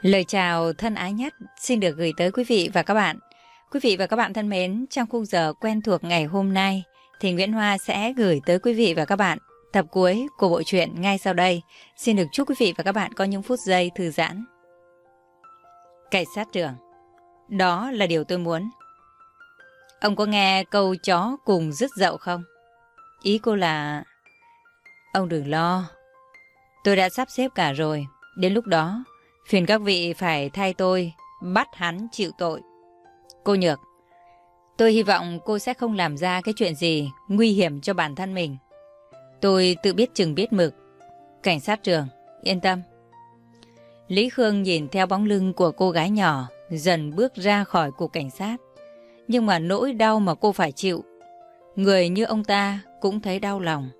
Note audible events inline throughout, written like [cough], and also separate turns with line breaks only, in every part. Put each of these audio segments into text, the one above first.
Lời chào thân ái nhất xin được gửi tới quý vị và các bạn. Quý vị và các bạn thân mến, trong khung giờ quen thuộc ngày hôm nay, thì Nguyễn Hoa sẽ gửi tới quý vị và các bạn tập cuối của bộ truyện ngay sau đây. Xin được chúc quý vị và các bạn có những phút giây thư giãn. Cảnh sát trưởng Đó là điều tôi muốn. Ông có nghe câu chó cùng dứt dậu không? Ý cô là... Ông đừng lo. Tôi đã sắp xếp cả rồi. Đến lúc đó, phiền các vị phải thay tôi bắt hắn chịu tội. Cô Nhược, tôi hy vọng cô sẽ không làm ra cái chuyện gì nguy hiểm cho bản thân mình. Tôi tự biết chừng biết mực. Cảnh sát trường, yên tâm. Lý Khương nhìn theo bóng lưng của cô gái nhỏ, dần bước ra khỏi cục cảnh sát. Nhưng mà nỗi đau mà cô phải chịu, người như ông ta cũng thấy đau lòng.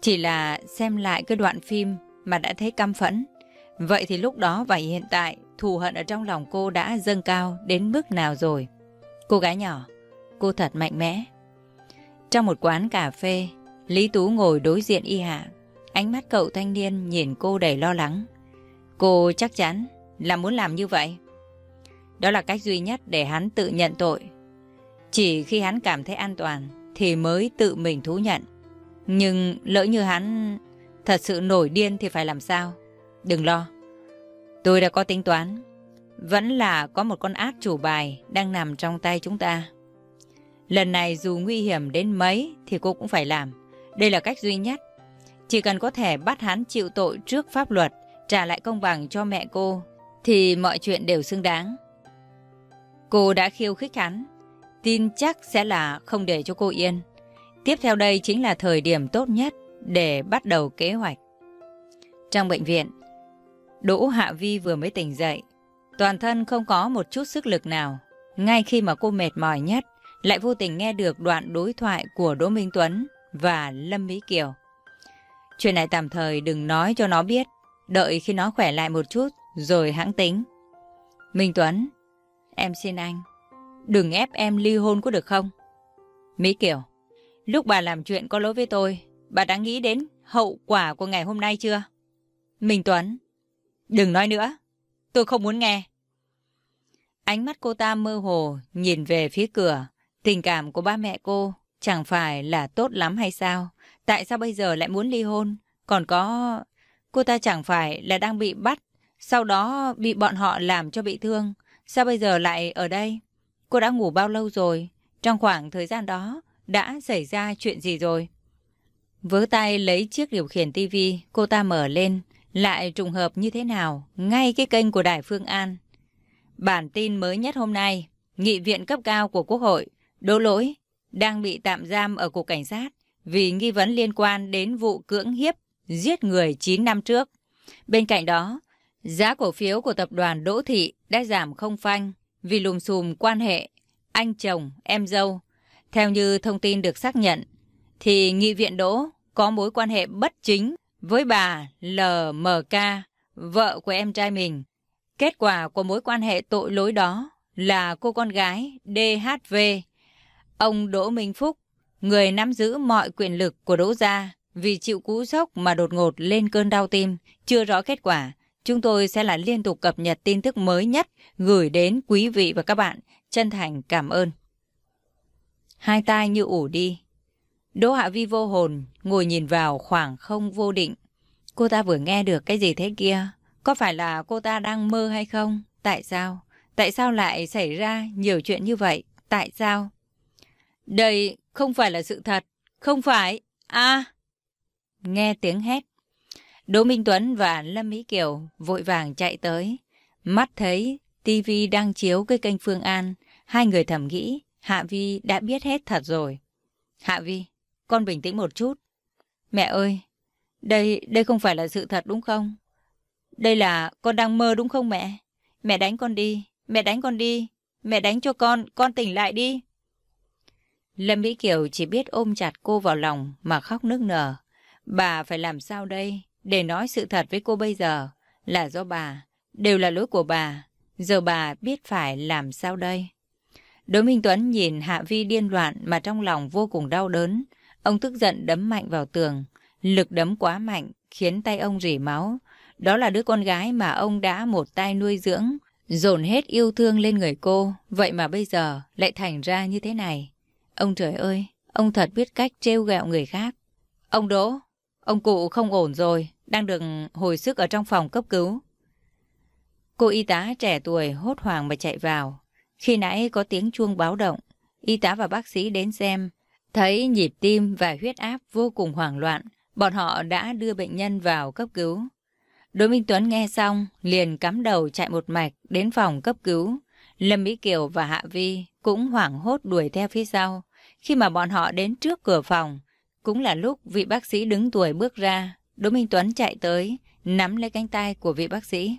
Chỉ là xem lại cái đoạn phim mà đã thấy căm phẫn. Vậy thì lúc đó và hiện tại, thù hận ở trong lòng cô đã dâng cao đến mức nào rồi? Cô gái nhỏ, cô thật mạnh mẽ. Trong một quán cà phê, Lý Tú ngồi đối diện y hạ. Ánh mắt cậu thanh niên nhìn cô đầy lo lắng. Cô chắc chắn là muốn làm như vậy. Đó là cách duy nhất để hắn tự nhận tội. Chỉ khi hắn cảm thấy an toàn thì mới tự mình thú nhận. Nhưng lỡ như hắn thật sự nổi điên thì phải làm sao? Đừng lo. Tôi đã có tính toán. Vẫn là có một con át chủ bài đang nằm trong tay chúng ta. Lần này dù nguy hiểm đến mấy thì cô cũng phải làm. Đây là cách duy nhất. Chỉ cần có thể bắt hắn chịu tội trước pháp luật, trả lại công bằng cho mẹ cô, thì mọi chuyện đều xứng đáng. Cô đã khiêu khích hắn, tin chắc sẽ là không để cho cô yên. Tiếp theo đây chính là thời điểm tốt nhất để bắt đầu kế hoạch. Trong bệnh viện, Đỗ Hạ Vi vừa mới tỉnh dậy. Toàn thân không có một chút sức lực nào. Ngay khi mà cô mệt mỏi nhất, lại vô tình nghe được đoạn đối thoại của Đỗ Minh Tuấn và Lâm Mỹ Kiều. Chuyện này tạm thời đừng nói cho nó biết. Đợi khi nó khỏe lại một chút, rồi hãng tính. Minh Tuấn, em xin anh, đừng ép em ly hôn có được không? Mỹ Kiều, lúc bà làm chuyện có lỗi với tôi, bà đã nghĩ đến hậu quả của ngày hôm nay chưa? Minh Tuấn, đừng nói nữa, tôi không muốn nghe. Ánh mắt cô ta mơ hồ, nhìn về phía cửa. Tình cảm của ba mẹ cô chẳng phải là tốt lắm hay sao? Tại sao bây giờ lại muốn ly hôn? Còn có... Cô ta chẳng phải là đang bị bắt, sau đó bị bọn họ làm cho bị thương. Sao bây giờ lại ở đây? Cô đã ngủ bao lâu rồi? Trong khoảng thời gian đó, đã xảy ra chuyện gì rồi? Vớ tay lấy chiếc điều khiển tivi, cô ta mở lên, lại trùng hợp như thế nào, ngay cái kênh của Đài Phương An. Bản tin mới nhất hôm nay, nghị viện cấp cao của Quốc hội, đỗ lỗi, đang bị tạm giam ở Cục Cảnh sát vì nghi vấn liên quan đến vụ cưỡng hiếp, giết người 9 năm trước. Bên cạnh đó, giá cổ phiếu của tập đoàn Đỗ Thị đã giảm không phanh vì lùm xùm quan hệ anh chồng, em dâu. Theo như thông tin được xác nhận, thì nghị viện Đỗ có mối quan hệ bất chính với bà LMK, vợ của em trai mình. Kết quả của mối quan hệ tội lỗi đó là cô con gái DHV. Ông Đỗ Minh Phúc, người nắm giữ mọi quyền lực của Đỗ Gia, vì chịu cú sốc mà đột ngột lên cơn đau tim, chưa rõ kết quả. Chúng tôi sẽ là liên tục cập nhật tin tức mới nhất gửi đến quý vị và các bạn. Chân thành cảm ơn. Hai tai như ủ đi. Đỗ Hạ Vi vô hồn, ngồi nhìn vào khoảng không vô định. Cô ta vừa nghe được cái gì thế kia? Có phải là cô ta đang mơ hay không? Tại sao? Tại sao lại xảy ra nhiều chuyện như vậy? Tại sao? Đây không phải là sự thật. Không phải. À! Nghe tiếng hét. Đỗ Minh Tuấn và Lâm Mỹ Kiều vội vàng chạy tới. Mắt thấy TV đang chiếu cái kênh Phương An. Hai người thầm nghĩ Hạ Vi đã biết hết thật rồi. Hạ Vi, con bình tĩnh một chút. Mẹ ơi, đây, đây không phải là sự thật đúng không? Đây là con đang mơ đúng không mẹ? Mẹ đánh con đi, mẹ đánh con đi, mẹ đánh cho con, con tỉnh lại đi. Lâm Mỹ Kiều chỉ biết ôm chặt cô vào lòng mà khóc nức nở. Bà phải làm sao đây để nói sự thật với cô bây giờ? Là do bà, đều là lỗi của bà. Giờ bà biết phải làm sao đây? đối Minh Tuấn nhìn Hạ Vi điên loạn mà trong lòng vô cùng đau đớn. Ông tức giận đấm mạnh vào tường. Lực đấm quá mạnh khiến tay ông rỉ máu. Đó là đứa con gái mà ông đã một tay nuôi dưỡng, dồn hết yêu thương lên người cô. Vậy mà bây giờ lại thành ra như thế này. Ông trời ơi, ông thật biết cách trêu ghẹo người khác. Ông Đỗ, ông cụ không ổn rồi, đang được hồi sức ở trong phòng cấp cứu. Cô y tá trẻ tuổi hốt hoảng mà chạy vào. Khi nãy có tiếng chuông báo động, y tá và bác sĩ đến xem, thấy nhịp tim và huyết áp vô cùng hoảng loạn, bọn họ đã đưa bệnh nhân vào cấp cứu. Đỗ Minh Tuấn nghe xong, liền cắm đầu chạy một mạch đến phòng cấp cứu. Lâm Mỹ Kiều và Hạ Vi cũng hoảng hốt đuổi theo phía sau. Khi mà bọn họ đến trước cửa phòng, cũng là lúc vị bác sĩ đứng tuổi bước ra. Đỗ Minh Tuấn chạy tới, nắm lấy cánh tay của vị bác sĩ.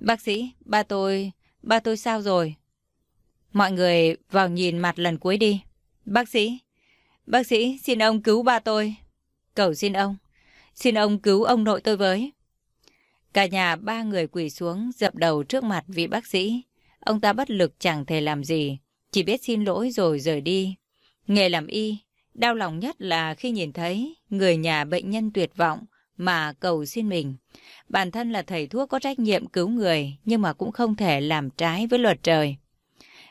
Bác sĩ, ba tôi, ba tôi sao rồi? Mọi người vào nhìn mặt lần cuối đi. Bác sĩ, bác sĩ, xin ông cứu ba tôi. Cầu xin ông, xin ông cứu ông nội tôi với. Cả nhà ba người quỳ xuống dập đầu trước mặt vị bác sĩ. Ông ta bất lực chẳng thể làm gì, chỉ biết xin lỗi rồi rời đi. Nghề làm y, đau lòng nhất là khi nhìn thấy người nhà bệnh nhân tuyệt vọng mà cầu xin mình. Bản thân là thầy thuốc có trách nhiệm cứu người nhưng mà cũng không thể làm trái với luật trời.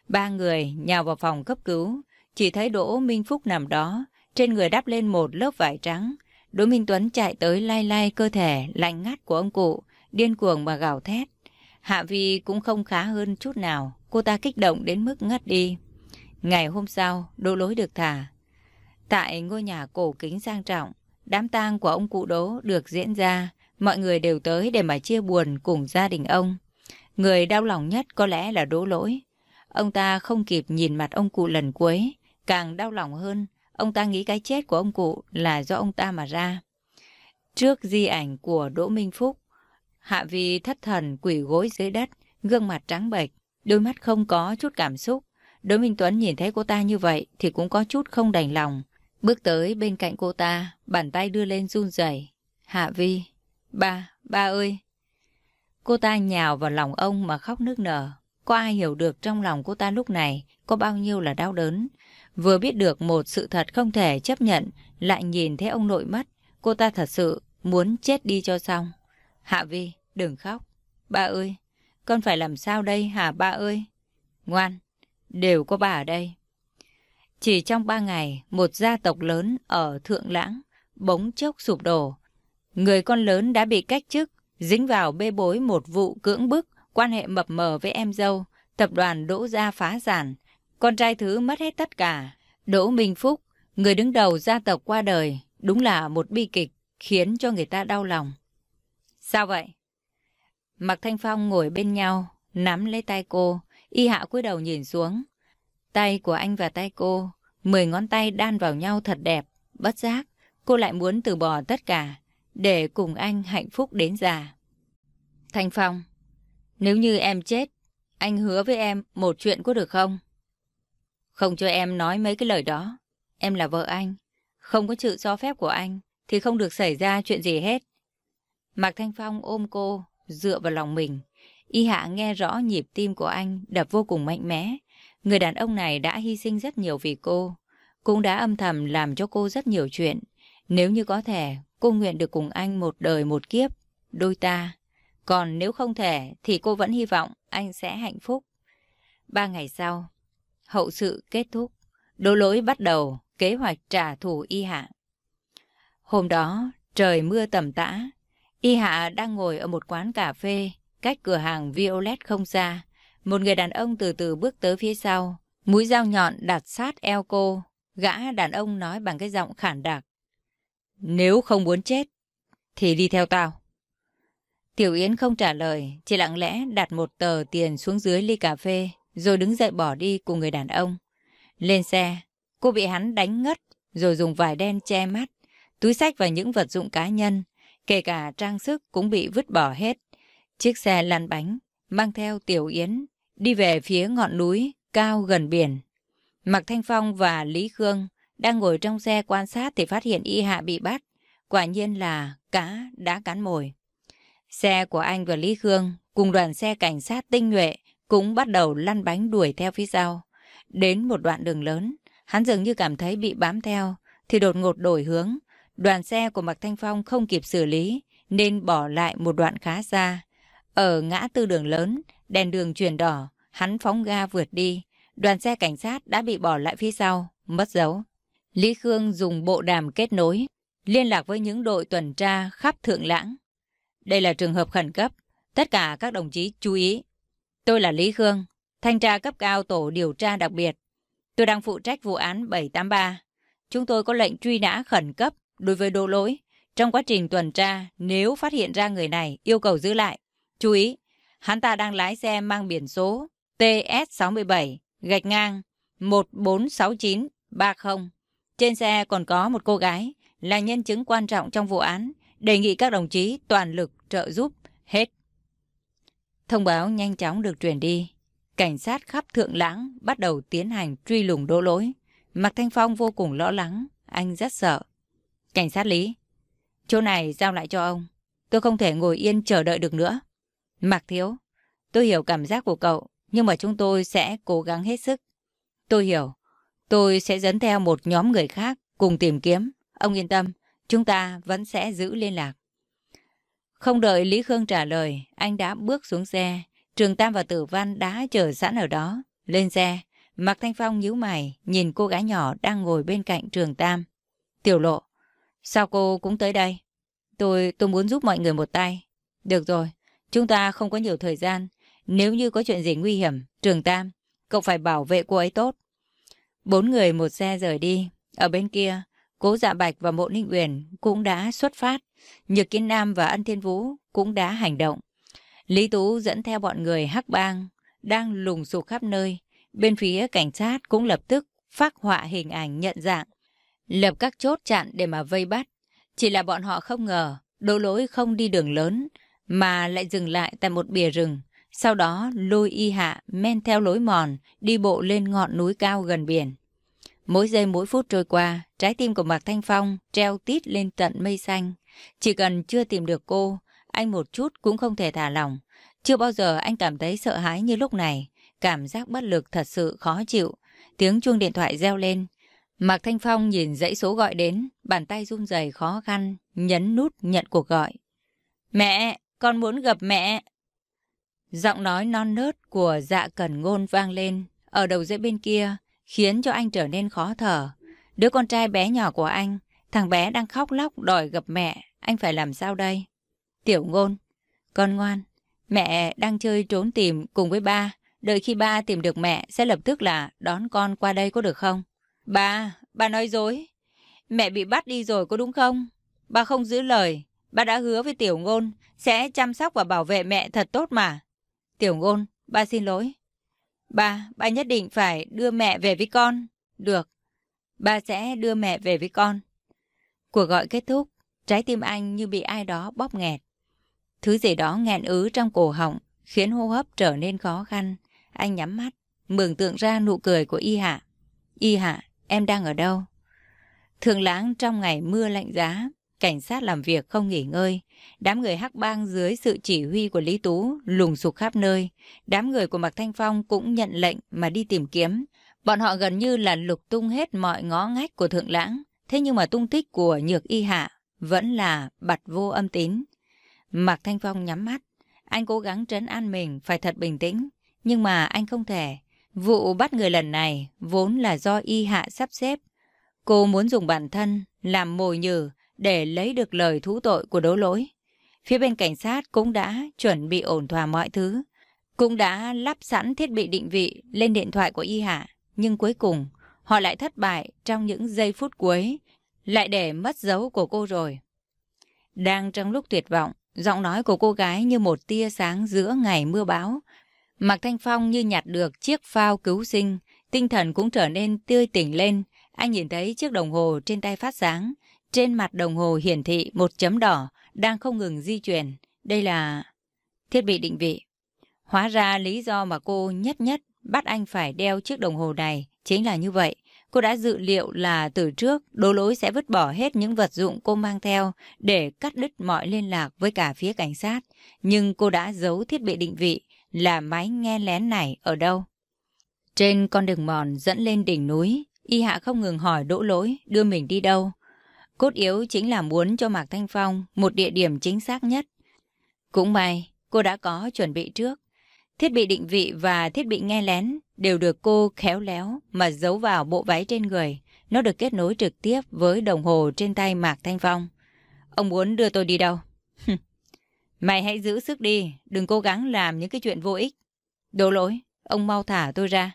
Ba người nhào vào phòng cấp cứu, chỉ thấy Đỗ Minh Phúc nằm đó, trên người đắp lên một lớp vải trắng. Đỗ Minh Tuấn chạy tới lay lay cơ thể lạnh ngắt của ông cụ, điên cuồng mà gào thét. Hạ Vi cũng không khá hơn chút nào, cô ta kích động đến mức ngất đi. Ngày hôm sau, Đỗ Lối được thả. Tại ngôi nhà cổ kính sang trọng, đám tang của ông cụ Đỗ được diễn ra, mọi người đều tới để mà chia buồn cùng gia đình ông. Người đau lòng nhất có lẽ là Đỗ Lỗi. Ông ta không kịp nhìn mặt ông cụ lần cuối, càng đau lòng hơn, ông ta nghĩ cái chết của ông cụ là do ông ta mà ra. Trước di ảnh của Đỗ Minh Phúc, Hạ Vi thất thần quỷ gối dưới đất, gương mặt trắng bệch, đôi mắt không có chút cảm xúc. Đỗ Minh Tuấn nhìn thấy cô ta như vậy thì cũng có chút không đành lòng. Bước tới bên cạnh cô ta, bàn tay đưa lên run rẩy. Hạ Vi, ba, ba ơi. Cô ta nhào vào lòng ông mà khóc nức nở. Có ai hiểu được trong lòng cô ta lúc này có bao nhiêu là đau đớn. Vừa biết được một sự thật không thể chấp nhận, lại nhìn thấy ông nội mất. Cô ta thật sự muốn chết đi cho xong. Hạ Vi, đừng khóc. Ba ơi, con phải làm sao đây hả ba ơi? Ngoan, đều có bà ở đây. Chỉ trong ba ngày, một gia tộc lớn ở Thượng Lãng bỗng chốc sụp đổ. Người con lớn đã bị cách chức, dính vào bê bối một vụ cưỡng bức, quan hệ mập mờ với em dâu, tập đoàn Đỗ Gia phá sản. Con trai thứ mất hết tất cả. Đỗ Minh Phúc, người đứng đầu gia tộc qua đời, đúng là một bi kịch khiến cho người ta đau lòng. Sao vậy? Mạc Thanh Phong ngồi bên nhau, nắm lấy tay cô, y hạ cúi đầu nhìn xuống. Tay của anh và tay cô, mười ngón tay đan vào nhau thật đẹp, bất giác. Cô lại muốn từ bỏ tất cả, để cùng anh hạnh phúc đến già. Thanh Phong, nếu như em chết, anh hứa với em một chuyện có được không? Không cho em nói mấy cái lời đó. Em là vợ anh. Không có sự cho phép của anh thì không được xảy ra chuyện gì hết. Mạc Thanh Phong ôm cô, dựa vào lòng mình. Y Hạ nghe rõ nhịp tim của anh đập vô cùng mạnh mẽ. Người đàn ông này đã hy sinh rất nhiều vì cô. Cũng đã âm thầm làm cho cô rất nhiều chuyện. Nếu như có thể, cô nguyện được cùng anh một đời một kiếp, đôi ta. Còn nếu không thể, thì cô vẫn hy vọng anh sẽ hạnh phúc. Ba ngày sau, hậu sự kết thúc. đô lỗi bắt đầu kế hoạch trả thù y hạ. Hôm đó, trời mưa tầm tã, Y Hạ đang ngồi ở một quán cà phê, cách cửa hàng Violet không xa. Một người đàn ông từ từ bước tới phía sau, mũi dao nhọn đặt sát eo cô. Gã đàn ông nói bằng cái giọng khản đặc. Nếu không muốn chết, thì đi theo tao. Tiểu Yến không trả lời, chỉ lặng lẽ đặt một tờ tiền xuống dưới ly cà phê, rồi đứng dậy bỏ đi cùng người đàn ông. Lên xe, cô bị hắn đánh ngất, rồi dùng vải đen che mắt, túi sách và những vật dụng cá nhân, Kể cả trang sức cũng bị vứt bỏ hết. Chiếc xe lăn bánh, mang theo Tiểu Yến, đi về phía ngọn núi cao gần biển. Mạc Thanh Phong và Lý Khương đang ngồi trong xe quan sát thì phát hiện Y Hạ bị bắt. Quả nhiên là cá đã cắn mồi. Xe của anh và Lý Khương cùng đoàn xe cảnh sát tinh nhuệ cũng bắt đầu lăn bánh đuổi theo phía sau. Đến một đoạn đường lớn, hắn dường như cảm thấy bị bám theo, thì đột ngột đổi hướng, Đoàn xe của Mạc Thanh Phong không kịp xử lý, nên bỏ lại một đoạn khá xa. Ở ngã tư đường lớn, đèn đường chuyển đỏ, hắn phóng ga vượt đi. Đoàn xe cảnh sát đã bị bỏ lại phía sau, mất dấu. Lý Khương dùng bộ đàm kết nối, liên lạc với những đội tuần tra khắp Thượng Lãng. Đây là trường hợp khẩn cấp. Tất cả các đồng chí chú ý. Tôi là Lý Khương, thanh tra cấp cao tổ điều tra đặc biệt. Tôi đang phụ trách vụ án 783. Chúng tôi có lệnh truy nã khẩn cấp đối với đô lỗi. Trong quá trình tuần tra, nếu phát hiện ra người này, yêu cầu giữ lại. Chú ý, hắn ta đang lái xe mang biển số TS67, gạch ngang 146930. Trên xe còn có một cô gái, là nhân chứng quan trọng trong vụ án. Đề nghị các đồng chí toàn lực trợ giúp hết. Thông báo nhanh chóng được truyền đi. Cảnh sát khắp Thượng Lãng bắt đầu tiến hành truy lùng đỗ lỗi. Mạc Thanh Phong vô cùng lo lắng, anh rất sợ. Cảnh sát Lý, chỗ này giao lại cho ông. Tôi không thể ngồi yên chờ đợi được nữa. Mạc Thiếu, tôi hiểu cảm giác của cậu, nhưng mà chúng tôi sẽ cố gắng hết sức. Tôi hiểu, tôi sẽ dẫn theo một nhóm người khác cùng tìm kiếm. Ông yên tâm, chúng ta vẫn sẽ giữ liên lạc. Không đợi Lý Khương trả lời, anh đã bước xuống xe. Trường Tam và Tử Văn đã chờ sẵn ở đó. Lên xe, Mạc Thanh Phong nhíu mày, nhìn cô gái nhỏ đang ngồi bên cạnh Trường Tam. Tiểu lộ, sao cô cũng tới đây? Tôi, tôi muốn giúp mọi người một tay. Được rồi, chúng ta không có nhiều thời gian. Nếu như có chuyện gì nguy hiểm, Trường Tam, cậu phải bảo vệ cô ấy tốt. Bốn người một xe rời đi. Ở bên kia, Cố Dạ Bạch và Mộ Ninh Uyển cũng đã xuất phát. Nhược Kiến Nam và Ân Thiên Vũ cũng đã hành động. Lý Tú dẫn theo bọn người hắc bang, đang lùng sục khắp nơi. Bên phía cảnh sát cũng lập tức phát họa hình ảnh nhận dạng. Lập các chốt chặn để mà vây bắt. Chỉ là bọn họ không ngờ, đỗ lỗi không đi đường lớn, mà lại dừng lại tại một bìa rừng. Sau đó lôi y hạ men theo lối mòn, đi bộ lên ngọn núi cao gần biển. Mỗi giây mỗi phút trôi qua, trái tim của Mạc Thanh Phong treo tít lên tận mây xanh. Chỉ cần chưa tìm được cô, anh một chút cũng không thể thả lòng. Chưa bao giờ anh cảm thấy sợ hãi như lúc này. Cảm giác bất lực thật sự khó chịu. Tiếng chuông điện thoại reo lên. Mạc Thanh Phong nhìn dãy số gọi đến, bàn tay run rẩy khó khăn, nhấn nút nhận cuộc gọi. Mẹ, con muốn gặp mẹ. Giọng nói non nớt của dạ cẩn ngôn vang lên. Ở đầu dây bên kia, khiến cho anh trở nên khó thở. Đứa con trai bé nhỏ của anh, thằng bé đang khóc lóc đòi gặp mẹ, anh phải làm sao đây? Tiểu ngôn, con ngoan, mẹ đang chơi trốn tìm cùng với ba, đợi khi ba tìm được mẹ sẽ lập tức là đón con qua đây có được không? Ba, ba nói dối. Mẹ bị bắt đi rồi có đúng không? Ba không giữ lời, ba đã hứa với Tiểu ngôn sẽ chăm sóc và bảo vệ mẹ thật tốt mà. Tiểu ngôn, ba xin lỗi. Ba, ba nhất định phải đưa mẹ về với con. Được, ba sẽ đưa mẹ về với con. Cuộc gọi kết thúc, trái tim anh như bị ai đó bóp nghẹt. Thứ gì đó nghẹn ứ trong cổ họng, khiến hô hấp trở nên khó khăn. Anh nhắm mắt, mường tượng ra nụ cười của Y Hạ. Y Hạ, em đang ở đâu? Thường lãng trong ngày mưa lạnh giá, cảnh sát làm việc không nghỉ ngơi. Đám người hắc bang dưới sự chỉ huy của Lý Tú lùng sục khắp nơi. Đám người của Mạc Thanh Phong cũng nhận lệnh mà đi tìm kiếm. Bọn họ gần như là lục tung hết mọi ngõ ngách của Thượng Lãng. Thế nhưng mà tung tích của Nhược Y Hạ vẫn là bặt vô âm tín. Mạc Thanh Phong nhắm mắt. Anh cố gắng trấn an mình phải thật bình tĩnh. Nhưng mà anh không thể. Vụ bắt người lần này vốn là do Y Hạ sắp xếp. Cô muốn dùng bản thân làm mồi nhử để lấy được lời thú tội của đấu lỗi. Phía bên cảnh sát cũng đã chuẩn bị ổn thỏa mọi thứ, cũng đã lắp sẵn thiết bị định vị lên điện thoại của Y Hạ, nhưng cuối cùng họ lại thất bại trong những giây phút cuối, lại để mất dấu của cô rồi. Đang trong lúc tuyệt vọng, giọng nói của cô gái như một tia sáng giữa ngày mưa bão. Mạc Thanh Phong như nhặt được chiếc phao cứu sinh, tinh thần cũng trở nên tươi tỉnh lên. Anh nhìn thấy chiếc đồng hồ trên tay phát sáng, trên mặt đồng hồ hiển thị một chấm đỏ đang không ngừng di chuyển. Đây là thiết bị định vị. Hóa ra lý do mà cô nhất nhất bắt anh phải đeo chiếc đồng hồ này chính là như vậy. Cô đã dự liệu là từ trước đố lối sẽ vứt bỏ hết những vật dụng cô mang theo để cắt đứt mọi liên lạc với cả phía cảnh sát. Nhưng cô đã giấu thiết bị định vị là máy nghe lén này ở đâu. Trên con đường mòn dẫn lên đỉnh núi, Y Hạ không ngừng hỏi đỗ lối đưa mình đi đâu. Cốt yếu chính là muốn cho Mạc Thanh Phong một địa điểm chính xác nhất. Cũng may, cô đã có chuẩn bị trước. Thiết bị định vị và thiết bị nghe lén đều được cô khéo léo mà giấu vào bộ váy trên người. Nó được kết nối trực tiếp với đồng hồ trên tay Mạc Thanh Phong. Ông muốn đưa tôi đi đâu? Mày hãy giữ sức đi, đừng cố gắng làm những cái chuyện vô ích. Đổ lỗi, ông mau thả tôi ra.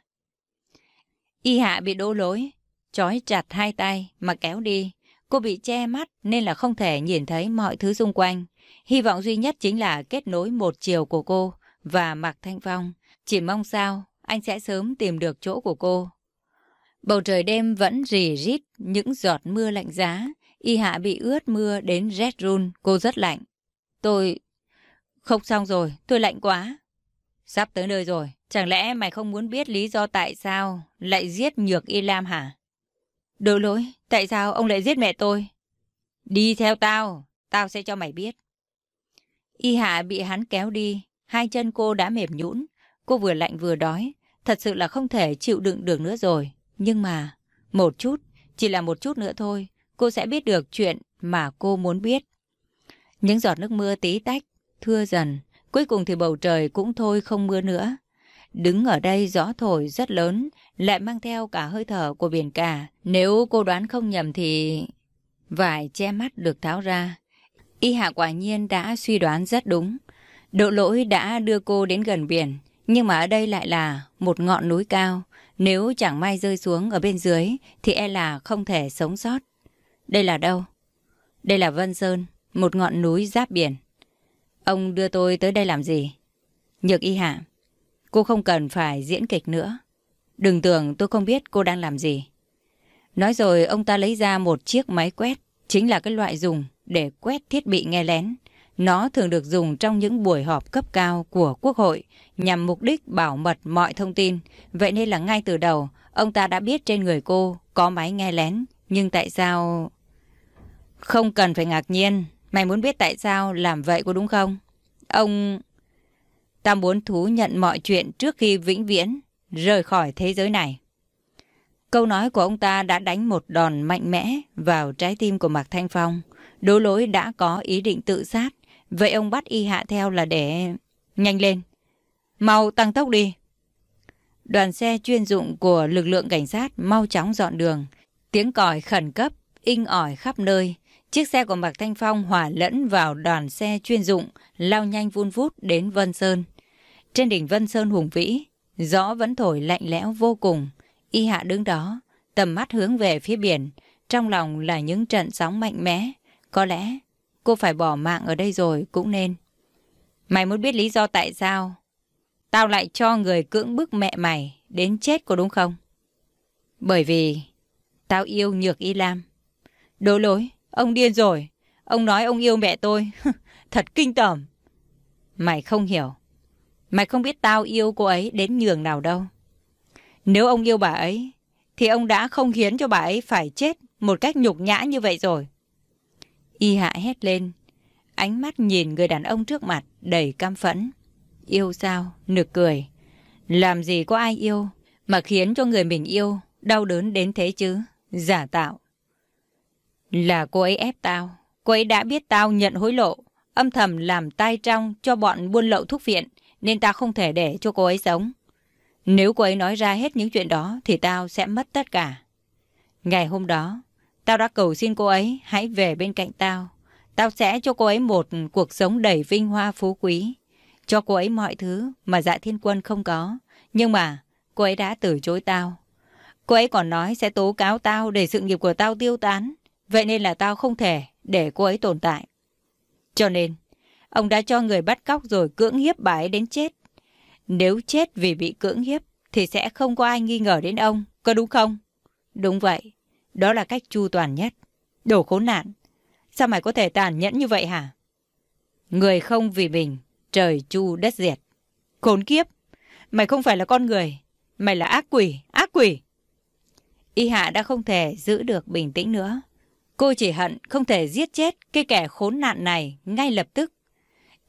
Y hạ bị đổ lỗi, trói chặt hai tay mà kéo đi. Cô bị che mắt nên là không thể nhìn thấy mọi thứ xung quanh. Hy vọng duy nhất chính là kết nối một chiều của cô và Mạc Thanh Phong. Chỉ mong sao anh sẽ sớm tìm được chỗ của cô. Bầu trời đêm vẫn rì rít những giọt mưa lạnh giá. Y hạ bị ướt mưa đến rét run, cô rất lạnh. Tôi... Không xong rồi, tôi lạnh quá. Sắp tới nơi rồi, chẳng lẽ mày không muốn biết lý do tại sao lại giết Nhược Y Lam hả? Đối lỗi, tại sao ông lại giết mẹ tôi? Đi theo tao, tao sẽ cho mày biết. Y hạ bị hắn kéo đi, hai chân cô đã mềm nhũn, cô vừa lạnh vừa đói, thật sự là không thể chịu đựng được nữa rồi. Nhưng mà, một chút, chỉ là một chút nữa thôi, cô sẽ biết được chuyện mà cô muốn biết. Những giọt nước mưa tí tách, thưa dần, cuối cùng thì bầu trời cũng thôi không mưa nữa. Đứng ở đây gió thổi rất lớn, lại mang theo cả hơi thở của biển cả. Nếu cô đoán không nhầm thì... Vải che mắt được tháo ra. Y hạ quả nhiên đã suy đoán rất đúng. Độ lỗi đã đưa cô đến gần biển, nhưng mà ở đây lại là một ngọn núi cao. Nếu chẳng may rơi xuống ở bên dưới thì e là không thể sống sót. Đây là đâu? Đây là Vân Sơn, một ngọn núi giáp biển. Ông đưa tôi tới đây làm gì? Nhược y hạ, cô không cần phải diễn kịch nữa. Đừng tưởng tôi không biết cô đang làm gì. Nói rồi ông ta lấy ra một chiếc máy quét, chính là cái loại dùng để quét thiết bị nghe lén. Nó thường được dùng trong những buổi họp cấp cao của Quốc hội nhằm mục đích bảo mật mọi thông tin. Vậy nên là ngay từ đầu, ông ta đã biết trên người cô có máy nghe lén. Nhưng tại sao... Không cần phải ngạc nhiên. Mày muốn biết tại sao làm vậy có đúng không? Ông... Ta muốn thú nhận mọi chuyện trước khi vĩnh viễn rời khỏi thế giới này. Câu nói của ông ta đã đánh một đòn mạnh mẽ vào trái tim của Mạc Thanh Phong. Đố lỗi đã có ý định tự sát. Vậy ông bắt y hạ theo là để... Nhanh lên. Mau tăng tốc đi. Đoàn xe chuyên dụng của lực lượng cảnh sát mau chóng dọn đường. Tiếng còi khẩn cấp, inh ỏi khắp nơi. Chiếc xe của Mạc Thanh Phong hỏa lẫn vào đoàn xe chuyên dụng, lao nhanh vun vút đến Vân Sơn. Trên đỉnh Vân Sơn hùng vĩ, gió vẫn thổi lạnh lẽo vô cùng. Y hạ đứng đó, tầm mắt hướng về phía biển, trong lòng là những trận sóng mạnh mẽ. Có lẽ cô phải bỏ mạng ở đây rồi cũng nên. Mày muốn biết lý do tại sao? Tao lại cho người cưỡng bức mẹ mày đến chết có đúng không? Bởi vì tao yêu Nhược Y Lam. Đố lối, ông điên rồi. Ông nói ông yêu mẹ tôi. [laughs] Thật kinh tởm. Mày không hiểu. Mày không biết tao yêu cô ấy đến nhường nào đâu. Nếu ông yêu bà ấy, thì ông đã không khiến cho bà ấy phải chết một cách nhục nhã như vậy rồi. Y hạ hét lên, ánh mắt nhìn người đàn ông trước mặt đầy cam phẫn. Yêu sao? Nực cười. Làm gì có ai yêu mà khiến cho người mình yêu đau đớn đến thế chứ? Giả tạo. Là cô ấy ép tao. Cô ấy đã biết tao nhận hối lộ, âm thầm làm tay trong cho bọn buôn lậu thuốc viện, nên tao không thể để cho cô ấy sống. Nếu cô ấy nói ra hết những chuyện đó thì tao sẽ mất tất cả. Ngày hôm đó, tao đã cầu xin cô ấy hãy về bên cạnh tao. Tao sẽ cho cô ấy một cuộc sống đầy vinh hoa phú quý. Cho cô ấy mọi thứ mà dạ thiên quân không có. Nhưng mà cô ấy đã từ chối tao. Cô ấy còn nói sẽ tố cáo tao để sự nghiệp của tao tiêu tán. Vậy nên là tao không thể để cô ấy tồn tại. Cho nên, ông đã cho người bắt cóc rồi cưỡng hiếp bà ấy đến chết. Nếu chết vì bị cưỡng hiếp, thì sẽ không có ai nghi ngờ đến ông, có đúng không? Đúng vậy, đó là cách chu toàn nhất. Đồ khốn nạn, sao mày có thể tàn nhẫn như vậy hả? Người không vì mình, trời chu đất diệt. Khốn kiếp, mày không phải là con người, mày là ác quỷ, ác quỷ. Y hạ đã không thể giữ được bình tĩnh nữa. Cô chỉ hận không thể giết chết cái kẻ khốn nạn này ngay lập tức.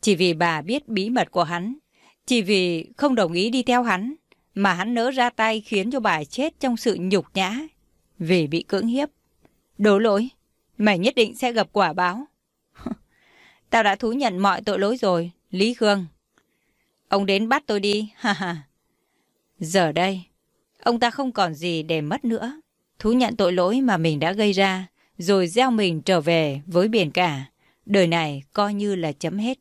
Chỉ vì bà biết bí mật của hắn, chỉ vì không đồng ý đi theo hắn, mà hắn nỡ ra tay khiến cho bà chết trong sự nhục nhã vì bị cưỡng hiếp. Đổ lỗi, mày nhất định sẽ gặp quả báo. [laughs] Tao đã thú nhận mọi tội lỗi rồi, Lý Khương. Ông đến bắt tôi đi, [laughs] ha ha. Giờ đây, ông ta không còn gì để mất nữa. Thú nhận tội lỗi mà mình đã gây ra, rồi gieo mình trở về với biển cả. Đời này coi như là chấm hết.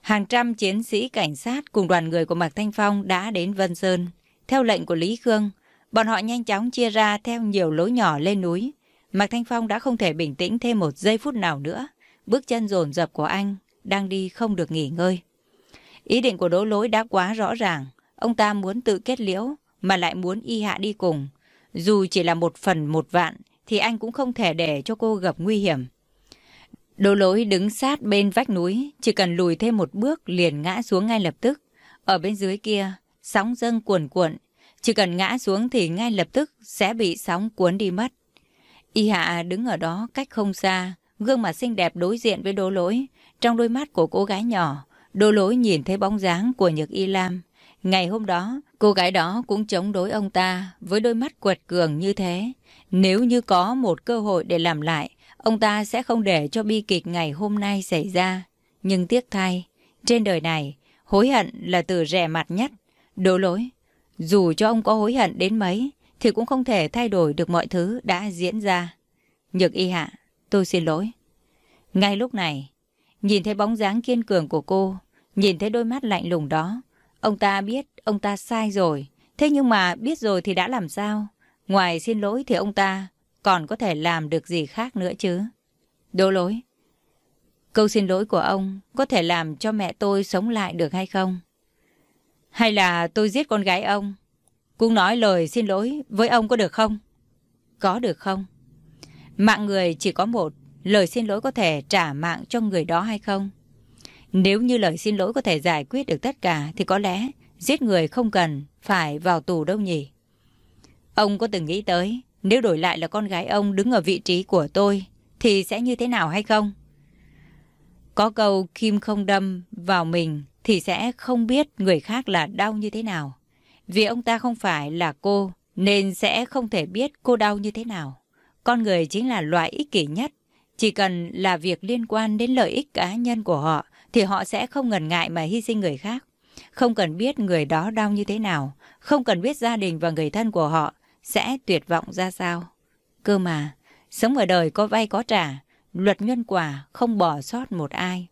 Hàng trăm chiến sĩ cảnh sát cùng đoàn người của Mạc Thanh Phong đã đến Vân Sơn. Theo lệnh của Lý Khương, bọn họ nhanh chóng chia ra theo nhiều lối nhỏ lên núi. Mạc Thanh Phong đã không thể bình tĩnh thêm một giây phút nào nữa. Bước chân dồn dập của anh đang đi không được nghỉ ngơi. Ý định của Đỗ Lối đã quá rõ ràng. Ông ta muốn tự kết liễu mà lại muốn y hạ đi cùng. Dù chỉ là một phần một vạn thì anh cũng không thể để cho cô gặp nguy hiểm. Đỗ lối đứng sát bên vách núi, chỉ cần lùi thêm một bước liền ngã xuống ngay lập tức. Ở bên dưới kia, sóng dâng cuồn cuộn, chỉ cần ngã xuống thì ngay lập tức sẽ bị sóng cuốn đi mất. Y hạ đứng ở đó cách không xa, gương mặt xinh đẹp đối diện với đô lỗi Trong đôi mắt của cô gái nhỏ, đô lỗi nhìn thấy bóng dáng của Nhật Y Lam. Ngày hôm đó, cô gái đó cũng chống đối ông ta với đôi mắt quật cường như thế. Nếu như có một cơ hội để làm lại, ông ta sẽ không để cho bi kịch ngày hôm nay xảy ra. Nhưng tiếc thay, trên đời này, hối hận là từ rẻ mặt nhất. Đổ lỗi, dù cho ông có hối hận đến mấy, thì cũng không thể thay đổi được mọi thứ đã diễn ra. Nhược y hạ, tôi xin lỗi. Ngay lúc này, nhìn thấy bóng dáng kiên cường của cô, nhìn thấy đôi mắt lạnh lùng đó, ông ta biết ông ta sai rồi. Thế nhưng mà biết rồi thì đã làm sao? Ngoài xin lỗi thì ông ta còn có thể làm được gì khác nữa chứ? Đỗ lỗi. Câu xin lỗi của ông có thể làm cho mẹ tôi sống lại được hay không? Hay là tôi giết con gái ông? Cũng nói lời xin lỗi với ông có được không? Có được không? Mạng người chỉ có một, lời xin lỗi có thể trả mạng cho người đó hay không? Nếu như lời xin lỗi có thể giải quyết được tất cả thì có lẽ giết người không cần phải vào tù đâu nhỉ? Ông có từng nghĩ tới nếu đổi lại là con gái ông đứng ở vị trí của tôi thì sẽ như thế nào hay không? Có câu kim không đâm vào mình thì sẽ không biết người khác là đau như thế nào. Vì ông ta không phải là cô nên sẽ không thể biết cô đau như thế nào. Con người chính là loại ích kỷ nhất. Chỉ cần là việc liên quan đến lợi ích cá nhân của họ thì họ sẽ không ngần ngại mà hy sinh người khác. Không cần biết người đó đau như thế nào, không cần biết gia đình và người thân của họ sẽ tuyệt vọng ra sao. Cơ mà, sống ở đời có vay có trả, luật nhân quả không bỏ sót một ai.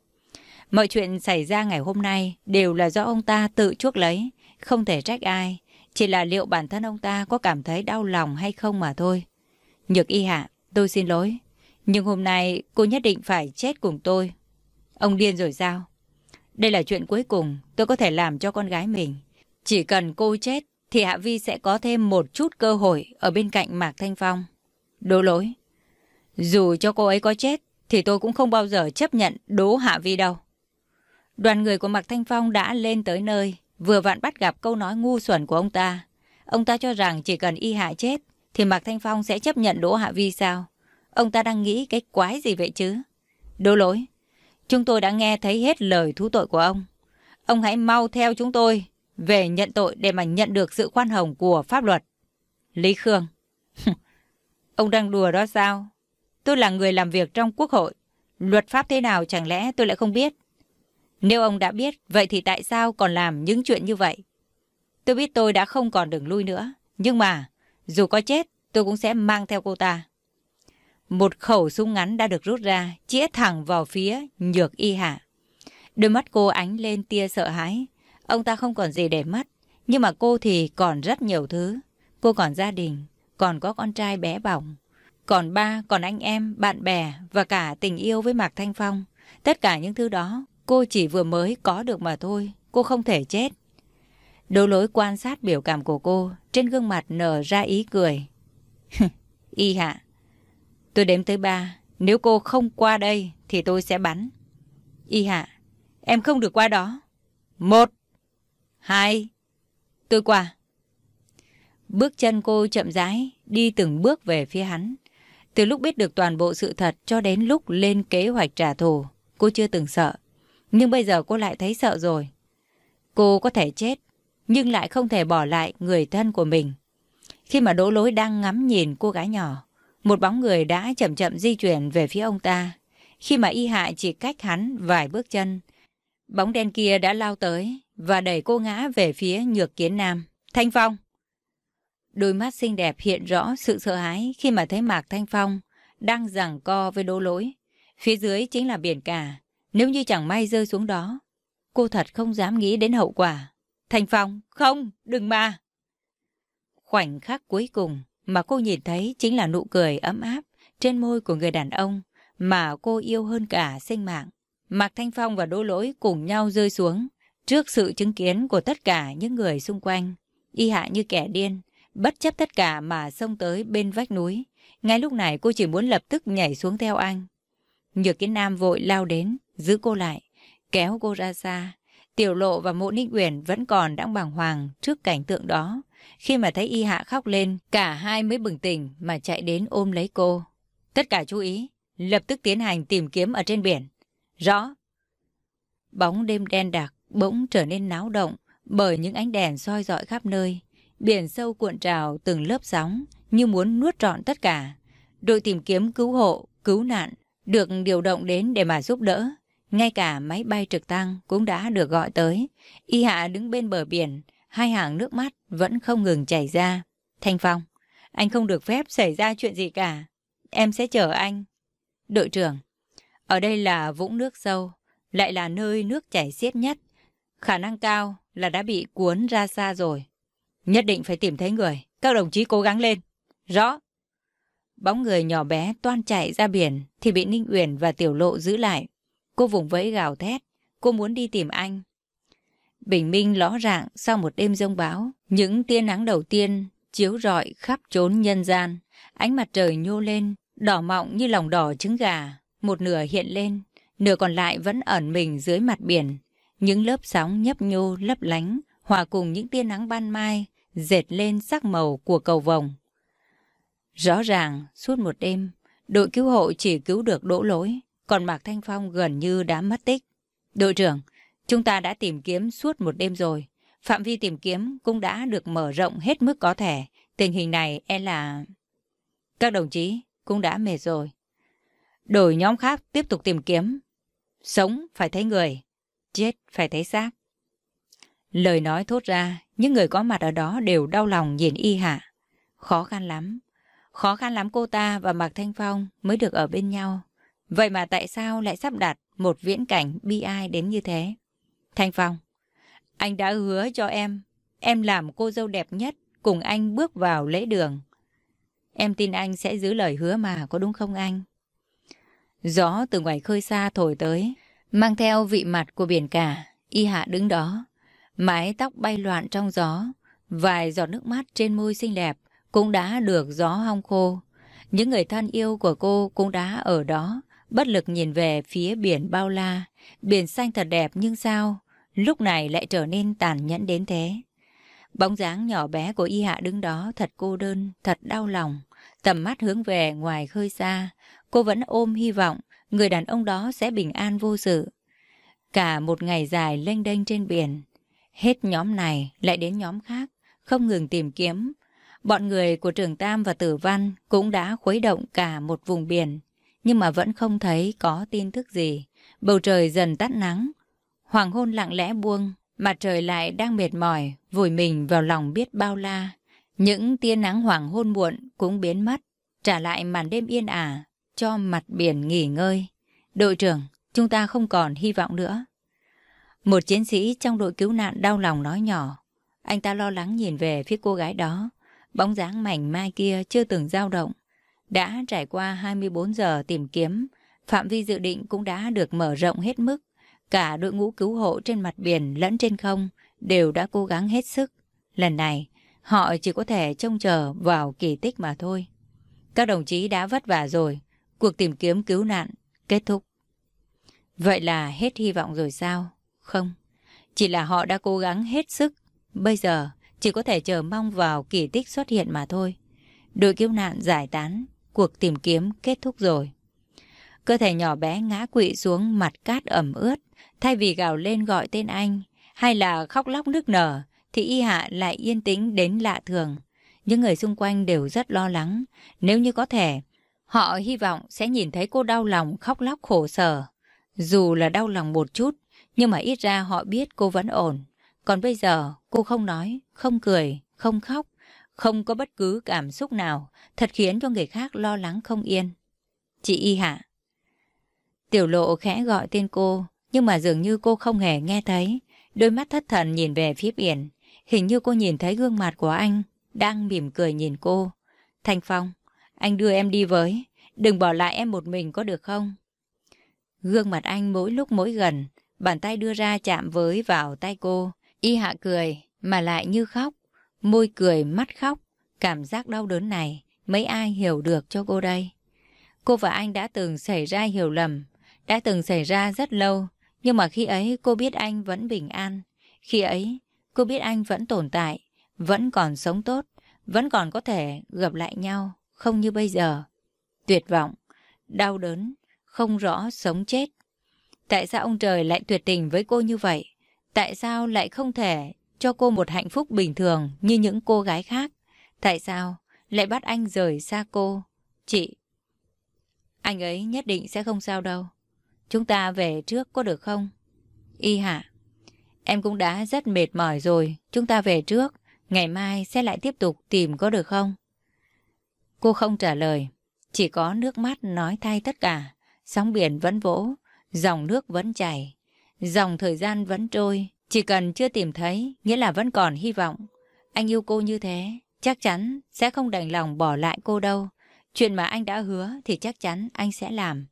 Mọi chuyện xảy ra ngày hôm nay đều là do ông ta tự chuốc lấy, không thể trách ai. Chỉ là liệu bản thân ông ta có cảm thấy đau lòng hay không mà thôi. Nhược y hạ, tôi xin lỗi. Nhưng hôm nay cô nhất định phải chết cùng tôi. Ông điên rồi sao? Đây là chuyện cuối cùng tôi có thể làm cho con gái mình. Chỉ cần cô chết thì Hạ Vi sẽ có thêm một chút cơ hội ở bên cạnh Mạc Thanh Phong. Đố lỗi. Dù cho cô ấy có chết, thì tôi cũng không bao giờ chấp nhận đố Hạ Vi đâu. Đoàn người của Mạc Thanh Phong đã lên tới nơi, vừa vặn bắt gặp câu nói ngu xuẩn của ông ta. Ông ta cho rằng chỉ cần y hạ chết, thì Mạc Thanh Phong sẽ chấp nhận đỗ Hạ Vi sao? Ông ta đang nghĩ cái quái gì vậy chứ? Đỗ lỗi. Chúng tôi đã nghe thấy hết lời thú tội của ông. Ông hãy mau theo chúng tôi về nhận tội để mà nhận được sự khoan hồng của pháp luật. Lý Khương. [laughs] ông đang đùa đó sao? Tôi là người làm việc trong quốc hội. Luật pháp thế nào chẳng lẽ tôi lại không biết? Nếu ông đã biết, vậy thì tại sao còn làm những chuyện như vậy? Tôi biết tôi đã không còn đường lui nữa. Nhưng mà, dù có chết, tôi cũng sẽ mang theo cô ta. Một khẩu súng ngắn đã được rút ra, chĩa thẳng vào phía nhược y hạ. Đôi mắt cô ánh lên tia sợ hãi. Ông ta không còn gì để mất. Nhưng mà cô thì còn rất nhiều thứ. Cô còn gia đình, còn có con trai bé bỏng. Còn ba, còn anh em, bạn bè và cả tình yêu với Mạc Thanh Phong. Tất cả những thứ đó cô chỉ vừa mới có được mà thôi. Cô không thể chết. Đấu lối quan sát biểu cảm của cô, trên gương mặt nở ra ý cười. [laughs] y hạ, tôi đếm tới ba. Nếu cô không qua đây thì tôi sẽ bắn. Y hạ, em không được qua đó. Một hai, tôi qua. Bước chân cô chậm rãi, đi từng bước về phía hắn. Từ lúc biết được toàn bộ sự thật cho đến lúc lên kế hoạch trả thù, cô chưa từng sợ. Nhưng bây giờ cô lại thấy sợ rồi. Cô có thể chết, nhưng lại không thể bỏ lại người thân của mình. Khi mà đỗ lối đang ngắm nhìn cô gái nhỏ, một bóng người đã chậm chậm di chuyển về phía ông ta. Khi mà y hạ chỉ cách hắn vài bước chân, bóng đen kia đã lao tới và đẩy cô ngã về phía nhược kiến nam. Thanh Phong! Đôi mắt xinh đẹp hiện rõ sự sợ hãi khi mà thấy Mạc Thanh Phong đang giằng co với đố lỗi. Phía dưới chính là biển cả. Nếu như chẳng may rơi xuống đó, cô thật không dám nghĩ đến hậu quả. Thanh Phong, không, đừng mà! Khoảnh khắc cuối cùng mà cô nhìn thấy chính là nụ cười ấm áp trên môi của người đàn ông mà cô yêu hơn cả sinh mạng. Mạc Thanh Phong và Đỗ Lỗi cùng nhau rơi xuống trước sự chứng kiến của tất cả những người xung quanh. Y hạ như kẻ điên, bất chấp tất cả mà xông tới bên vách núi. Ngay lúc này cô chỉ muốn lập tức nhảy xuống theo anh. Nhược kiến nam vội lao đến, giữ cô lại, kéo cô ra xa. Tiểu lộ và mộ ninh uyển vẫn còn đang bàng hoàng trước cảnh tượng đó. Khi mà thấy y hạ khóc lên, cả hai mới bừng tỉnh mà chạy đến ôm lấy cô. Tất cả chú ý, lập tức tiến hành tìm kiếm ở trên biển. Rõ. Bóng đêm đen đặc bỗng trở nên náo động bởi những ánh đèn soi dọi khắp nơi. Biển sâu cuộn trào từng lớp sóng như muốn nuốt trọn tất cả. Đội tìm kiếm cứu hộ, cứu nạn được điều động đến để mà giúp đỡ. Ngay cả máy bay trực tăng cũng đã được gọi tới. Y Hạ đứng bên bờ biển, hai hàng nước mắt vẫn không ngừng chảy ra. Thanh Phong, anh không được phép xảy ra chuyện gì cả. Em sẽ chờ anh. Đội trưởng, ở đây là vũng nước sâu, lại là nơi nước chảy xiết nhất. Khả năng cao là đã bị cuốn ra xa rồi. Nhất định phải tìm thấy người. Các đồng chí cố gắng lên. Rõ. Bóng người nhỏ bé toan chạy ra biển thì bị Ninh Uyển và Tiểu Lộ giữ lại. Cô vùng vẫy gào thét. Cô muốn đi tìm anh. Bình minh ló rạng sau một đêm rông bão. Những tia nắng đầu tiên chiếu rọi khắp trốn nhân gian. Ánh mặt trời nhô lên, đỏ mọng như lòng đỏ trứng gà. Một nửa hiện lên, nửa còn lại vẫn ẩn mình dưới mặt biển. Những lớp sóng nhấp nhô lấp lánh, hòa cùng những tia nắng ban mai, dệt lên sắc màu của cầu vồng. Rõ ràng, suốt một đêm, đội cứu hộ chỉ cứu được đỗ lỗi, còn Mạc Thanh Phong gần như đã mất tích. Đội trưởng, chúng ta đã tìm kiếm suốt một đêm rồi. Phạm vi tìm kiếm cũng đã được mở rộng hết mức có thể. Tình hình này e là... Các đồng chí cũng đã mệt rồi. Đổi nhóm khác tiếp tục tìm kiếm. Sống phải thấy người, chết phải thấy xác. Lời nói thốt ra, những người có mặt ở đó đều đau lòng nhìn y hạ. Khó khăn lắm. Khó khăn lắm cô ta và Mạc Thanh Phong mới được ở bên nhau. Vậy mà tại sao lại sắp đặt một viễn cảnh bi ai đến như thế? Thanh Phong, anh đã hứa cho em, em làm cô dâu đẹp nhất cùng anh bước vào lễ đường. Em tin anh sẽ giữ lời hứa mà, có đúng không anh? Gió từ ngoài khơi xa thổi tới, mang theo vị mặt của biển cả, y hạ đứng đó. Mái tóc bay loạn trong gió, vài giọt nước mắt trên môi xinh đẹp cũng đã được gió hong khô. Những người thân yêu của cô cũng đã ở đó, bất lực nhìn về phía biển bao la. Biển xanh thật đẹp nhưng sao, lúc này lại trở nên tàn nhẫn đến thế. Bóng dáng nhỏ bé của y hạ đứng đó thật cô đơn, thật đau lòng. Tầm mắt hướng về ngoài khơi xa, cô vẫn ôm hy vọng người đàn ông đó sẽ bình an vô sự. Cả một ngày dài lênh đênh trên biển, hết nhóm này lại đến nhóm khác, không ngừng tìm kiếm. Bọn người của Trường Tam và Tử Văn cũng đã khuấy động cả một vùng biển, nhưng mà vẫn không thấy có tin tức gì. Bầu trời dần tắt nắng, hoàng hôn lặng lẽ buông, mặt trời lại đang mệt mỏi, vùi mình vào lòng biết bao la. Những tia nắng hoàng hôn muộn cũng biến mất, trả lại màn đêm yên ả, cho mặt biển nghỉ ngơi. Đội trưởng, chúng ta không còn hy vọng nữa. Một chiến sĩ trong đội cứu nạn đau lòng nói nhỏ. Anh ta lo lắng nhìn về phía cô gái đó. Bóng dáng mảnh mai kia chưa từng dao động. Đã trải qua 24 giờ tìm kiếm, phạm vi dự định cũng đã được mở rộng hết mức. Cả đội ngũ cứu hộ trên mặt biển lẫn trên không đều đã cố gắng hết sức. Lần này, họ chỉ có thể trông chờ vào kỳ tích mà thôi. Các đồng chí đã vất vả rồi, cuộc tìm kiếm cứu nạn kết thúc. Vậy là hết hy vọng rồi sao? Không, chỉ là họ đã cố gắng hết sức. Bây giờ chỉ có thể chờ mong vào kỳ tích xuất hiện mà thôi. Đội cứu nạn giải tán, cuộc tìm kiếm kết thúc rồi. Cơ thể nhỏ bé ngã quỵ xuống mặt cát ẩm ướt, thay vì gào lên gọi tên anh, hay là khóc lóc nức nở, thì y hạ lại yên tĩnh đến lạ thường. Những người xung quanh đều rất lo lắng. Nếu như có thể, Họ hy vọng sẽ nhìn thấy cô đau lòng khóc lóc khổ sở. Dù là đau lòng một chút, nhưng mà ít ra họ biết cô vẫn ổn. Còn bây giờ, cô không nói, không cười, không khóc, không có bất cứ cảm xúc nào, thật khiến cho người khác lo lắng không yên. Chị Y Hạ. Tiểu lộ khẽ gọi tên cô, nhưng mà dường như cô không hề nghe thấy. Đôi mắt thất thần nhìn về phía biển. Hình như cô nhìn thấy gương mặt của anh, đang mỉm cười nhìn cô. Thanh Phong, anh đưa em đi với, đừng bỏ lại em một mình có được không? Gương mặt anh mỗi lúc mỗi gần, bàn tay đưa ra chạm với vào tay cô. Y hạ cười, mà lại như khóc, môi cười mắt khóc. Cảm giác đau đớn này, mấy ai hiểu được cho cô đây? Cô và anh đã từng xảy ra hiểu lầm, đã từng xảy ra rất lâu, nhưng mà khi ấy cô biết anh vẫn bình an. Khi ấy, cô biết anh vẫn tồn tại, vẫn còn sống tốt, vẫn còn có thể gặp lại nhau, không như bây giờ. Tuyệt vọng, đau đớn, không rõ sống chết. Tại sao ông trời lại tuyệt tình với cô như vậy? Tại sao lại không thể cho cô một hạnh phúc bình thường như những cô gái khác? Tại sao lại bắt anh rời xa cô? Chị, anh ấy nhất định sẽ không sao đâu. Chúng ta về trước có được không? Y hạ, em cũng đã rất mệt mỏi rồi. Chúng ta về trước. Ngày mai sẽ lại tiếp tục tìm có được không? Cô không trả lời. Chỉ có nước mắt nói thay tất cả. Sóng biển vẫn vỗ. Dòng nước vẫn chảy. Dòng thời gian vẫn trôi. Chỉ cần chưa tìm thấy, nghĩa là vẫn còn hy vọng. Anh yêu cô như thế, chắc chắn sẽ không đành lòng bỏ lại cô đâu. Chuyện mà anh đã hứa thì chắc chắn anh sẽ làm.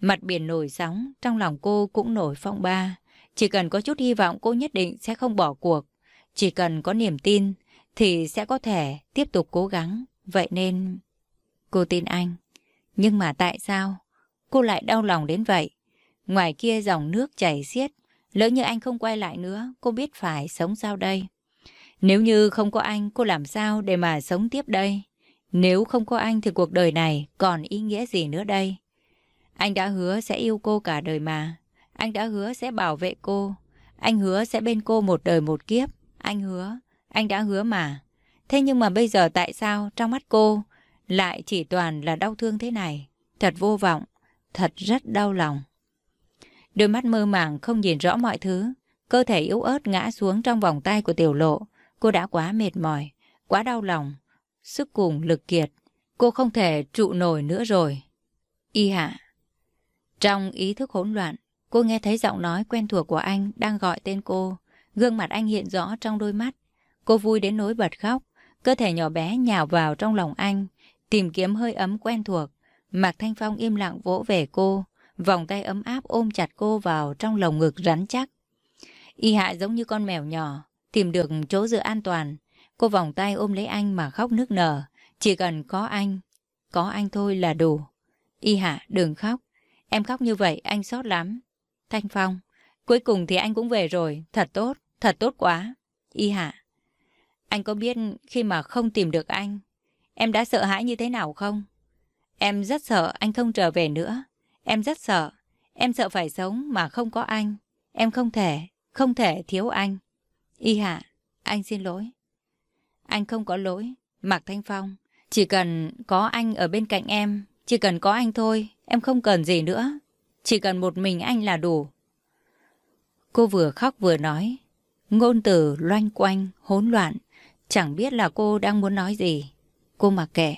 Mặt biển nổi sóng, trong lòng cô cũng nổi phong ba. Chỉ cần có chút hy vọng cô nhất định sẽ không bỏ cuộc. Chỉ cần có niềm tin thì sẽ có thể tiếp tục cố gắng. Vậy nên cô tin anh. Nhưng mà tại sao cô lại đau lòng đến vậy? Ngoài kia dòng nước chảy xiết. Lỡ như anh không quay lại nữa, cô biết phải sống sao đây? Nếu như không có anh, cô làm sao để mà sống tiếp đây? Nếu không có anh thì cuộc đời này còn ý nghĩa gì nữa đây? Anh đã hứa sẽ yêu cô cả đời mà. Anh đã hứa sẽ bảo vệ cô. Anh hứa sẽ bên cô một đời một kiếp. Anh hứa, anh đã hứa mà. Thế nhưng mà bây giờ tại sao trong mắt cô lại chỉ toàn là đau thương thế này? Thật vô vọng, thật rất đau lòng. Đôi mắt mơ màng không nhìn rõ mọi thứ. Cơ thể yếu ớt ngã xuống trong vòng tay của tiểu lộ. Cô đã quá mệt mỏi, quá đau lòng. Sức cùng lực kiệt. Cô không thể trụ nổi nữa rồi. Y hạ. Trong ý thức hỗn loạn, cô nghe thấy giọng nói quen thuộc của anh đang gọi tên cô. Gương mặt anh hiện rõ trong đôi mắt. Cô vui đến nỗi bật khóc. Cơ thể nhỏ bé nhào vào trong lòng anh, tìm kiếm hơi ấm quen thuộc. Mạc Thanh Phong im lặng vỗ về cô, vòng tay ấm áp ôm chặt cô vào trong lồng ngực rắn chắc. Y hạ giống như con mèo nhỏ, tìm được chỗ dựa an toàn. Cô vòng tay ôm lấy anh mà khóc nức nở. Chỉ cần có anh, có anh thôi là đủ. Y hạ đừng khóc. Em khóc như vậy anh xót lắm. Thanh Phong, cuối cùng thì anh cũng về rồi, thật tốt, thật tốt quá. Y hạ, anh có biết khi mà không tìm được anh, em đã sợ hãi như thế nào không? Em rất sợ anh không trở về nữa. Em rất sợ. Em sợ phải sống mà không có anh. Em không thể, không thể thiếu anh. Y hạ, anh xin lỗi. Anh không có lỗi. Mạc Thanh Phong, chỉ cần có anh ở bên cạnh em, chỉ cần có anh thôi, em không cần gì nữa. Chỉ cần một mình anh là đủ. Cô vừa khóc vừa nói. Ngôn từ loanh quanh, hỗn loạn. Chẳng biết là cô đang muốn nói gì. Cô mặc kệ.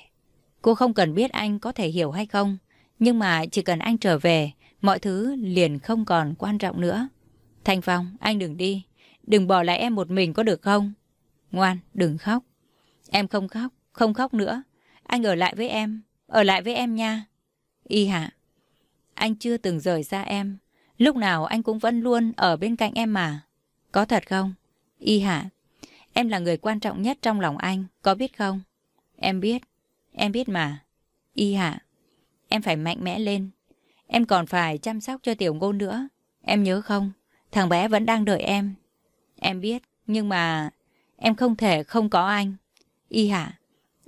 Cô không cần biết anh có thể hiểu hay không. Nhưng mà chỉ cần anh trở về, mọi thứ liền không còn quan trọng nữa. Thanh Phong, anh đừng đi. Đừng bỏ lại em một mình có được không? Ngoan, đừng khóc. Em không khóc, không khóc nữa. Anh ở lại với em, ở lại với em nha. Y hạ, anh chưa từng rời xa em. Lúc nào anh cũng vẫn luôn ở bên cạnh em mà. Có thật không? Y hạ, em là người quan trọng nhất trong lòng anh, có biết không? Em biết, em biết mà. Y hạ, em phải mạnh mẽ lên. Em còn phải chăm sóc cho tiểu ngôn nữa. Em nhớ không? Thằng bé vẫn đang đợi em. Em biết, nhưng mà em không thể không có anh. Y hạ,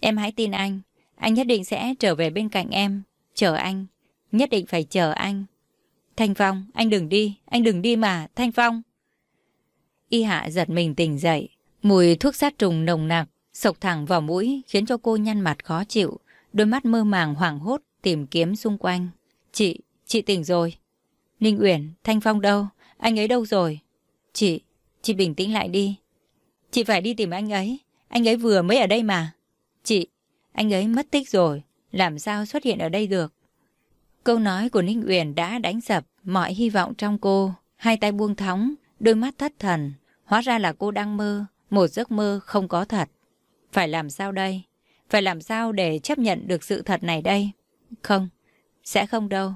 em hãy tin anh. Anh nhất định sẽ trở về bên cạnh em. Chờ anh. Nhất định phải chờ anh. Thanh Phong, anh đừng đi. Anh đừng đi mà, Thanh Phong. Y hạ giật mình tỉnh dậy. Mùi thuốc sát trùng nồng nặc, sộc thẳng vào mũi khiến cho cô nhăn mặt khó chịu. đôi mắt mơ màng hoảng hốt tìm kiếm xung quanh. Chị, chị tỉnh rồi. Ninh Uyển, Thanh Phong đâu? Anh ấy đâu rồi? Chị, chị bình tĩnh lại đi. Chị phải đi tìm anh ấy. Anh ấy vừa mới ở đây mà. Chị, anh ấy mất tích rồi. Làm sao xuất hiện ở đây được? Câu nói của Ninh Uyển đã đánh sập mọi hy vọng trong cô. Hai tay buông thóng, đôi mắt thất thần. Hóa ra là cô đang mơ, một giấc mơ không có thật. Phải làm sao đây? Phải làm sao để chấp nhận được sự thật này đây? Không, sẽ không đâu.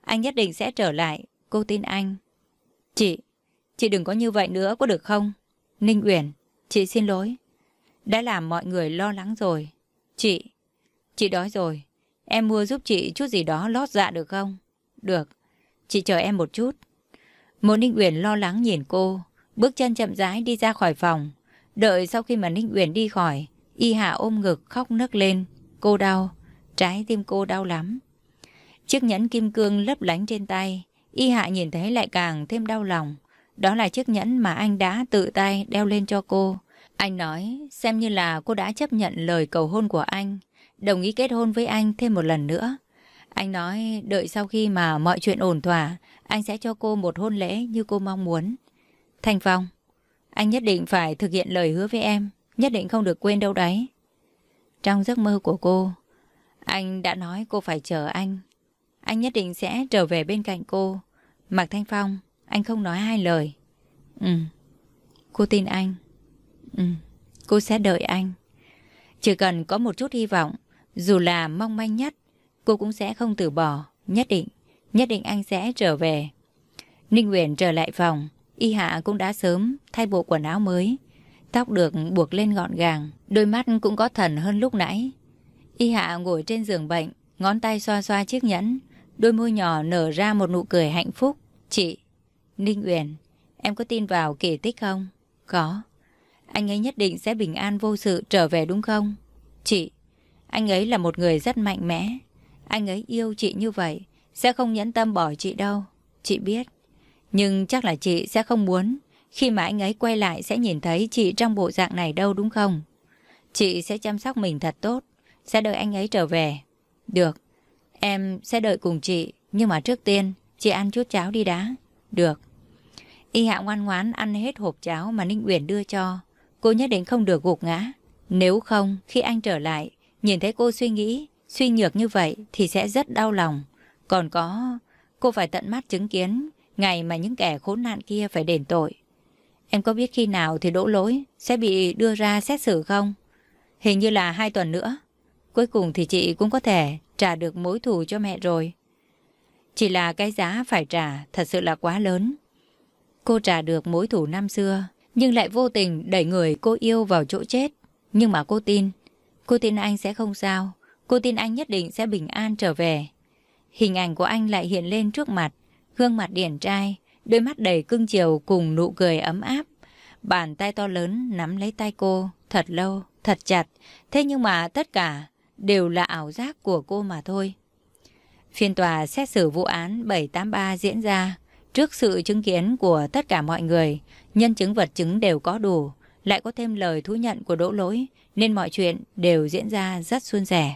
Anh nhất định sẽ trở lại, cô tin anh. Chị, chị đừng có như vậy nữa có được không? Ninh Uyển, chị xin lỗi. Đã làm mọi người lo lắng rồi. Chị, chị đói rồi. Em mua giúp chị chút gì đó lót dạ được không? Được, chị chờ em một chút. Mộ Ninh Uyển lo lắng nhìn cô, bước chân chậm rãi đi ra khỏi phòng. Đợi sau khi mà Ninh Uyển đi khỏi, Y Hạ ôm ngực khóc nấc lên. Cô đau, trái tim cô đau lắm. Chiếc nhẫn kim cương lấp lánh trên tay, Y Hạ nhìn thấy lại càng thêm đau lòng. Đó là chiếc nhẫn mà anh đã tự tay đeo lên cho cô. Anh nói xem như là cô đã chấp nhận lời cầu hôn của anh, đồng ý kết hôn với anh thêm một lần nữa. Anh nói đợi sau khi mà mọi chuyện ổn thỏa, anh sẽ cho cô một hôn lễ như cô mong muốn. Thanh Phong, anh nhất định phải thực hiện lời hứa với em, nhất định không được quên đâu đấy. Trong giấc mơ của cô, anh đã nói cô phải chờ anh. Anh nhất định sẽ trở về bên cạnh cô. Mạc Thanh Phong, anh không nói hai lời. Ừ, cô tin anh. Ừ, cô sẽ đợi anh. Chỉ cần có một chút hy vọng, dù là mong manh nhất, cô cũng sẽ không từ bỏ. Nhất định, nhất định anh sẽ trở về. Ninh Nguyễn trở lại phòng. Y Hạ cũng đã sớm thay bộ quần áo mới. Tóc được buộc lên gọn gàng, đôi mắt cũng có thần hơn lúc nãy. Y Hạ ngồi trên giường bệnh, ngón tay xoa xoa chiếc nhẫn, đôi môi nhỏ nở ra một nụ cười hạnh phúc. Chị, Ninh Uyển, em có tin vào kỳ tích không? Có. Anh ấy nhất định sẽ bình an vô sự trở về đúng không? Chị, anh ấy là một người rất mạnh mẽ. Anh ấy yêu chị như vậy, sẽ không nhẫn tâm bỏ chị đâu. Chị biết. Nhưng chắc là chị sẽ không muốn khi mà anh ấy quay lại sẽ nhìn thấy chị trong bộ dạng này đâu đúng không? Chị sẽ chăm sóc mình thật tốt, sẽ đợi anh ấy trở về. Được, em sẽ đợi cùng chị, nhưng mà trước tiên chị ăn chút cháo đi đã. Được. Y hạ ngoan ngoán ăn hết hộp cháo mà Ninh Uyển đưa cho. Cô nhất định không được gục ngã. Nếu không, khi anh trở lại, nhìn thấy cô suy nghĩ, suy nhược như vậy thì sẽ rất đau lòng. Còn có, cô phải tận mắt chứng kiến ngày mà những kẻ khốn nạn kia phải đền tội. Em có biết khi nào thì đỗ lỗi sẽ bị đưa ra xét xử không? Hình như là hai tuần nữa. Cuối cùng thì chị cũng có thể trả được mối thù cho mẹ rồi. Chỉ là cái giá phải trả thật sự là quá lớn. Cô trả được mối thù năm xưa, nhưng lại vô tình đẩy người cô yêu vào chỗ chết. Nhưng mà cô tin, cô tin anh sẽ không sao. Cô tin anh nhất định sẽ bình an trở về. Hình ảnh của anh lại hiện lên trước mặt, gương mặt điển trai, đôi mắt đầy cưng chiều cùng nụ cười ấm áp. Bàn tay to lớn nắm lấy tay cô, thật lâu, thật chặt. Thế nhưng mà tất cả đều là ảo giác của cô mà thôi. Phiên tòa xét xử vụ án 783 diễn ra trước sự chứng kiến của tất cả mọi người. Nhân chứng vật chứng đều có đủ, lại có thêm lời thú nhận của đỗ lỗi, nên mọi chuyện đều diễn ra rất suôn sẻ.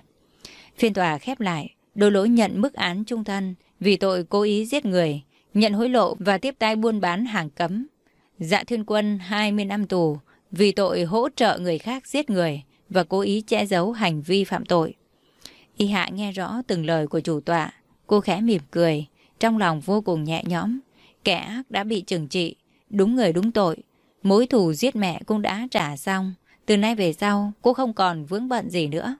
Phiên tòa khép lại, đỗ lỗi nhận mức án trung thân vì tội cố ý giết người, nhận hối lộ và tiếp tay buôn bán hàng cấm. Dạ Thiên Quân 20 năm tù vì tội hỗ trợ người khác giết người và cố ý che giấu hành vi phạm tội. Y Hạ nghe rõ từng lời của chủ tọa, cô khẽ mỉm cười, trong lòng vô cùng nhẹ nhõm. Kẻ ác đã bị trừng trị, đúng người đúng tội. Mối thù giết mẹ cũng đã trả xong. Từ nay về sau, cô không còn vướng bận gì nữa.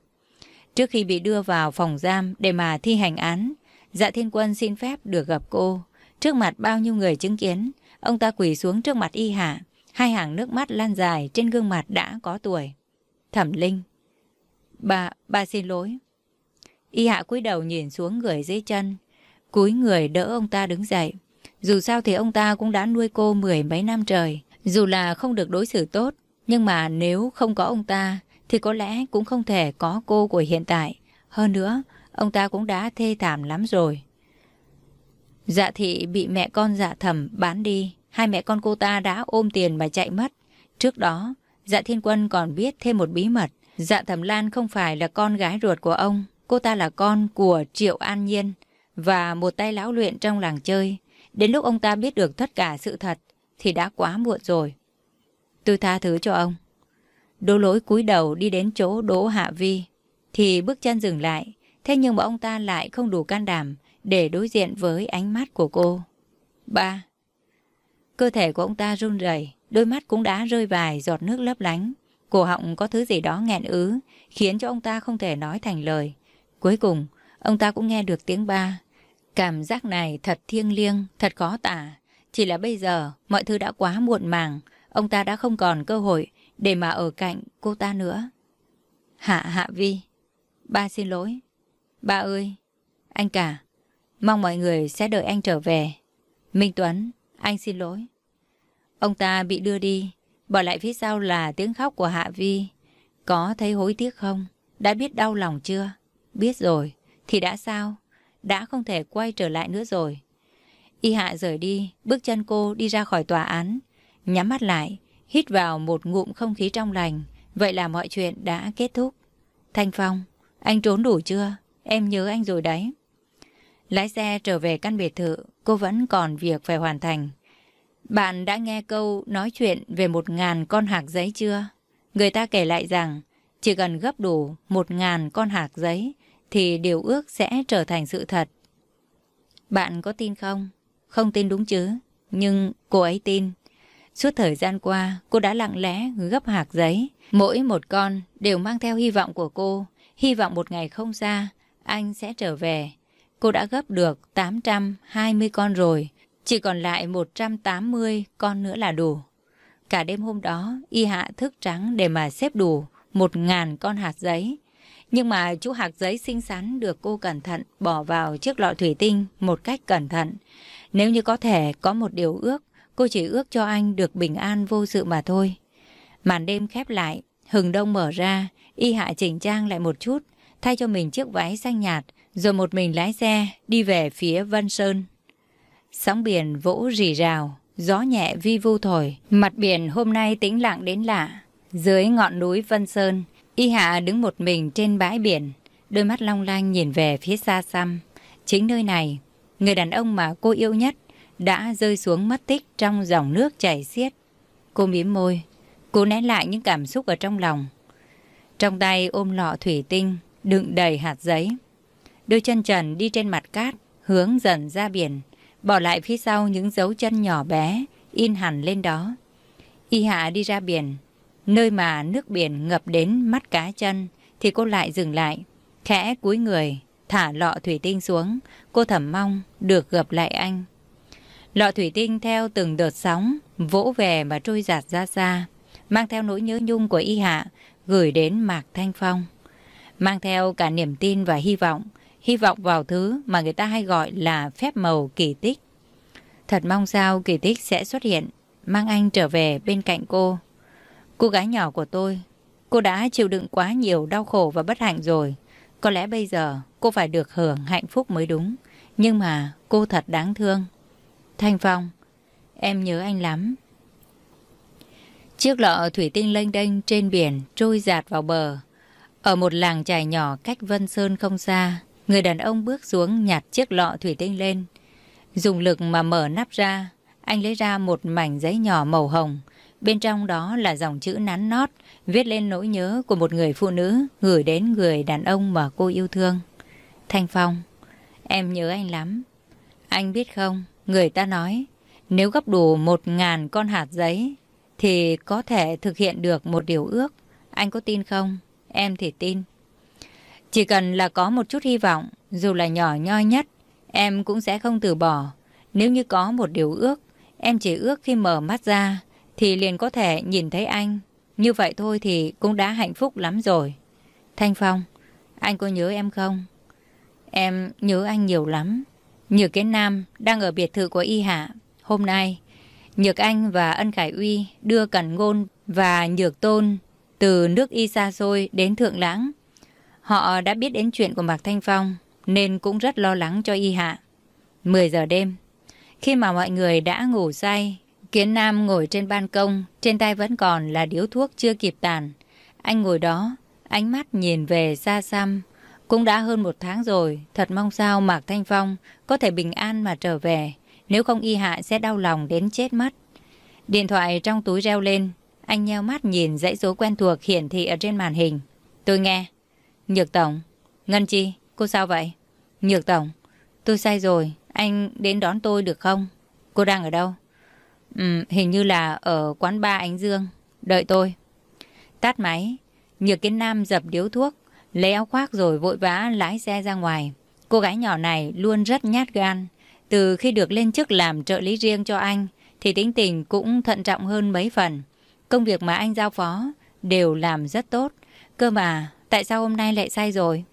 Trước khi bị đưa vào phòng giam để mà thi hành án, Dạ Thiên Quân xin phép được gặp cô. Trước mặt bao nhiêu người chứng kiến, ông ta quỳ xuống trước mặt y hạ. Hai hàng nước mắt lan dài trên gương mặt đã có tuổi. Thẩm Linh. Bà, bà xin lỗi. Y hạ cúi đầu nhìn xuống người dưới chân. Cúi người đỡ ông ta đứng dậy. Dù sao thì ông ta cũng đã nuôi cô mười mấy năm trời. Dù là không được đối xử tốt, nhưng mà nếu không có ông ta, thì có lẽ cũng không thể có cô của hiện tại. Hơn nữa, ông ta cũng đã thê thảm lắm rồi. Dạ thị bị mẹ con dạ thẩm bán đi. Hai mẹ con cô ta đã ôm tiền mà chạy mất. Trước đó, dạ thiên quân còn biết thêm một bí mật. Dạ thẩm Lan không phải là con gái ruột của ông, cô ta là con của Triệu An Nhiên và một tay lão luyện trong làng chơi. Đến lúc ông ta biết được tất cả sự thật thì đã quá muộn rồi. Tôi tha thứ cho ông. Đỗ lỗi cúi đầu đi đến chỗ Đỗ Hạ Vi thì bước chân dừng lại. Thế nhưng mà ông ta lại không đủ can đảm để đối diện với ánh mắt của cô. Ba. Cơ thể của ông ta run rẩy, đôi mắt cũng đã rơi vài giọt nước lấp lánh. Cổ họng có thứ gì đó nghẹn ứ, khiến cho ông ta không thể nói thành lời. Cuối cùng, ông ta cũng nghe được tiếng ba. Cảm giác này thật thiêng liêng, thật khó tả. Chỉ là bây giờ, mọi thứ đã quá muộn màng. Ông ta đã không còn cơ hội để mà ở cạnh cô ta nữa. Hạ Hạ Vi, ba xin lỗi. Ba ơi, anh cả, mong mọi người sẽ đợi anh trở về. Minh Tuấn, anh xin lỗi. Ông ta bị đưa đi, bỏ lại phía sau là tiếng khóc của Hạ Vi. Có thấy hối tiếc không? Đã biết đau lòng chưa? Biết rồi, thì đã sao? Đã không thể quay trở lại nữa rồi. Y Hạ rời đi, bước chân cô đi ra khỏi tòa án. Nhắm mắt lại, hít vào một ngụm không khí trong lành. Vậy là mọi chuyện đã kết thúc. Thanh Phong, anh trốn đủ chưa? Em nhớ anh rồi đấy. Lái xe trở về căn biệt thự, cô vẫn còn việc phải hoàn thành. Bạn đã nghe câu nói chuyện về một ngàn con hạc giấy chưa? Người ta kể lại rằng chỉ cần gấp đủ một ngàn con hạc giấy thì điều ước sẽ trở thành sự thật. Bạn có tin không? Không tin đúng chứ? Nhưng cô ấy tin. Suốt thời gian qua, cô đã lặng lẽ gấp hạc giấy. Mỗi một con đều mang theo hy vọng của cô. Hy vọng một ngày không xa, anh sẽ trở về. Cô đã gấp được 820 con rồi. Chỉ còn lại 180 con nữa là đủ. Cả đêm hôm đó, y hạ thức trắng để mà xếp đủ 1.000 con hạt giấy. Nhưng mà chú hạt giấy xinh xắn được cô cẩn thận bỏ vào chiếc lọ thủy tinh một cách cẩn thận. Nếu như có thể có một điều ước, cô chỉ ước cho anh được bình an vô sự mà thôi. Màn đêm khép lại, hừng đông mở ra, y hạ chỉnh trang lại một chút, thay cho mình chiếc váy xanh nhạt, rồi một mình lái xe đi về phía Vân Sơn. Sóng biển vỗ rì rào, gió nhẹ vi vu thổi, mặt biển hôm nay tĩnh lặng đến lạ. Dưới ngọn núi Vân Sơn, Y Hạ đứng một mình trên bãi biển, đôi mắt long lanh nhìn về phía xa xăm. Chính nơi này, người đàn ông mà cô yêu nhất đã rơi xuống mất tích trong dòng nước chảy xiết. Cô mím môi, cô nén lại những cảm xúc ở trong lòng. Trong tay ôm lọ thủy tinh, đựng đầy hạt giấy. Đôi chân trần đi trên mặt cát, hướng dần ra biển, bỏ lại phía sau những dấu chân nhỏ bé, in hẳn lên đó. Y Hạ đi ra biển, nơi mà nước biển ngập đến mắt cá chân, thì cô lại dừng lại, khẽ cúi người, thả lọ thủy tinh xuống, cô thầm mong được gặp lại anh. Lọ thủy tinh theo từng đợt sóng, vỗ về mà trôi giạt ra xa, mang theo nỗi nhớ nhung của Y Hạ, gửi đến Mạc Thanh Phong. Mang theo cả niềm tin và hy vọng, hy vọng vào thứ mà người ta hay gọi là phép màu kỳ tích. Thật mong sao kỳ tích sẽ xuất hiện, mang anh trở về bên cạnh cô. Cô gái nhỏ của tôi, cô đã chịu đựng quá nhiều đau khổ và bất hạnh rồi. Có lẽ bây giờ cô phải được hưởng hạnh phúc mới đúng. Nhưng mà cô thật đáng thương. Thanh Phong, em nhớ anh lắm. Chiếc lọ thủy tinh lênh đênh trên biển trôi giạt vào bờ. Ở một làng trài nhỏ cách Vân Sơn không xa, người đàn ông bước xuống nhặt chiếc lọ thủy tinh lên. Dùng lực mà mở nắp ra, anh lấy ra một mảnh giấy nhỏ màu hồng. Bên trong đó là dòng chữ nắn nót, viết lên nỗi nhớ của một người phụ nữ gửi đến người đàn ông mà cô yêu thương. Thanh Phong, em nhớ anh lắm. Anh biết không, người ta nói, nếu gấp đủ một ngàn con hạt giấy, thì có thể thực hiện được một điều ước. Anh có tin không? Em thì tin. Chỉ cần là có một chút hy vọng, dù là nhỏ nhoi nhất, em cũng sẽ không từ bỏ. Nếu như có một điều ước, em chỉ ước khi mở mắt ra, thì liền có thể nhìn thấy anh. Như vậy thôi thì cũng đã hạnh phúc lắm rồi. Thanh Phong, anh có nhớ em không? Em nhớ anh nhiều lắm. Nhược Kiến Nam đang ở biệt thự của Y Hạ. Hôm nay, Nhược Anh và Ân Khải Uy đưa Cẩn Ngôn và Nhược Tôn từ nước Y xa xôi đến Thượng Lãng. Họ đã biết đến chuyện của Mạc Thanh Phong nên cũng rất lo lắng cho Y Hạ. 10 giờ đêm, khi mà mọi người đã ngủ say, Kiến Nam ngồi trên ban công, trên tay vẫn còn là điếu thuốc chưa kịp tàn. Anh ngồi đó, ánh mắt nhìn về xa xăm, Cũng đã hơn một tháng rồi, thật mong sao Mạc Thanh Phong có thể bình an mà trở về. Nếu không y hạ sẽ đau lòng đến chết mất. Điện thoại trong túi reo lên. Anh nheo mắt nhìn dãy số quen thuộc hiển thị ở trên màn hình. Tôi nghe. Nhược Tổng. Ngân Chi, cô sao vậy? Nhược Tổng. Tôi sai rồi. Anh đến đón tôi được không? Cô đang ở đâu? Ừ, hình như là ở quán ba Ánh Dương. Đợi tôi. Tắt máy. Nhược Kiến Nam dập điếu thuốc. Lấy áo khoác rồi vội vã lái xe ra ngoài. Cô gái nhỏ này luôn rất nhát gan. Từ khi được lên chức làm trợ lý riêng cho anh, thì tính tình cũng thận trọng hơn mấy phần. Công việc mà anh giao phó đều làm rất tốt. Cơ mà, tại sao hôm nay lại sai rồi?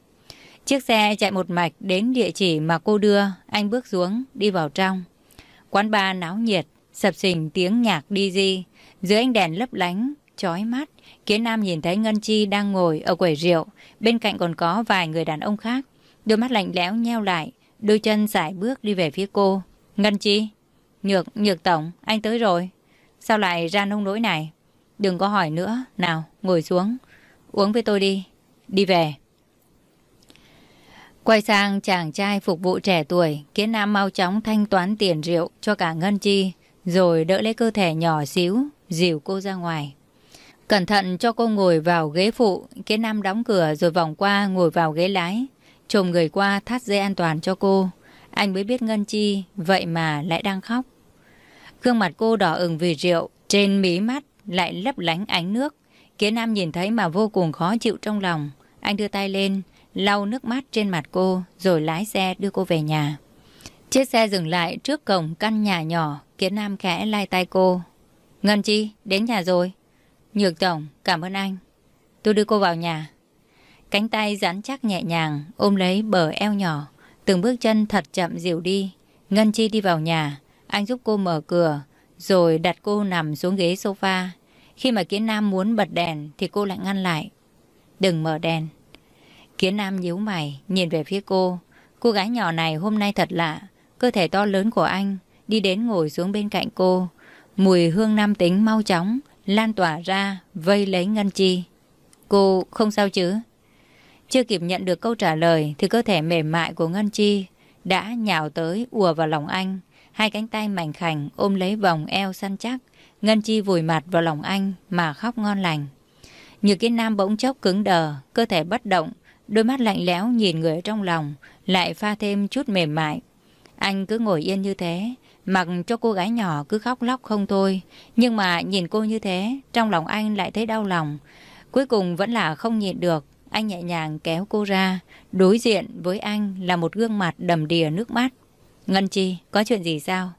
Chiếc xe chạy một mạch đến địa chỉ mà cô đưa, anh bước xuống, đi vào trong. Quán bar náo nhiệt, sập sình tiếng nhạc đi di, dưới ánh đèn lấp lánh, chói mắt. Kiến Nam nhìn thấy Ngân Chi đang ngồi ở quầy rượu, bên cạnh còn có vài người đàn ông khác. Đôi mắt lạnh lẽo nheo lại, đôi chân sải bước đi về phía cô. Ngân Chi, Nhược, Nhược Tổng, anh tới rồi. Sao lại ra nông nỗi này? Đừng có hỏi nữa, nào, ngồi xuống. Uống với tôi đi, đi về. Quay sang chàng trai phục vụ trẻ tuổi, Kiến Nam mau chóng thanh toán tiền rượu cho cả Ngân Chi, rồi đỡ lấy cơ thể nhỏ xíu, dìu cô ra ngoài. Cẩn thận cho cô ngồi vào ghế phụ, Kiến Nam đóng cửa rồi vòng qua ngồi vào ghế lái, trồm người qua thắt dây an toàn cho cô. Anh mới biết Ngân Chi, vậy mà lại đang khóc. Gương mặt cô đỏ ửng vì rượu, trên mí mắt lại lấp lánh ánh nước. Kiến Nam nhìn thấy mà vô cùng khó chịu trong lòng. Anh đưa tay lên, lau nước mắt trên mặt cô, rồi lái xe đưa cô về nhà. Chiếc xe dừng lại trước cổng căn nhà nhỏ, Kiến Nam khẽ lai tay cô. Ngân Chi, đến nhà rồi. Nhược Tổng, cảm ơn anh. Tôi đưa cô vào nhà. Cánh tay rắn chắc nhẹ nhàng, ôm lấy bờ eo nhỏ. Từng bước chân thật chậm dịu đi. Ngân Chi đi vào nhà. Anh giúp cô mở cửa, rồi đặt cô nằm xuống ghế sofa. Khi mà Kiến Nam muốn bật đèn thì cô lại ngăn lại. Đừng mở đèn. Kiến Nam nhíu mày, nhìn về phía cô. Cô gái nhỏ này hôm nay thật lạ. Cơ thể to lớn của anh đi đến ngồi xuống bên cạnh cô. Mùi hương nam tính mau chóng lan tỏa ra, vây lấy Ngân Chi. Cô không sao chứ? Chưa kịp nhận được câu trả lời thì cơ thể mềm mại của Ngân Chi đã nhào tới ùa vào lòng anh. Hai cánh tay mảnh khảnh ôm lấy vòng eo săn chắc. Ngân Chi vùi mặt vào lòng anh mà khóc ngon lành. Như cái nam bỗng chốc cứng đờ, cơ thể bất động, đôi mắt lạnh lẽo nhìn người ở trong lòng, lại pha thêm chút mềm mại. Anh cứ ngồi yên như thế, mặc cho cô gái nhỏ cứ khóc lóc không thôi. Nhưng mà nhìn cô như thế, trong lòng anh lại thấy đau lòng. Cuối cùng vẫn là không nhịn được, anh nhẹ nhàng kéo cô ra. Đối diện với anh là một gương mặt đầm đìa nước mắt. Ngân Chi, có chuyện gì sao?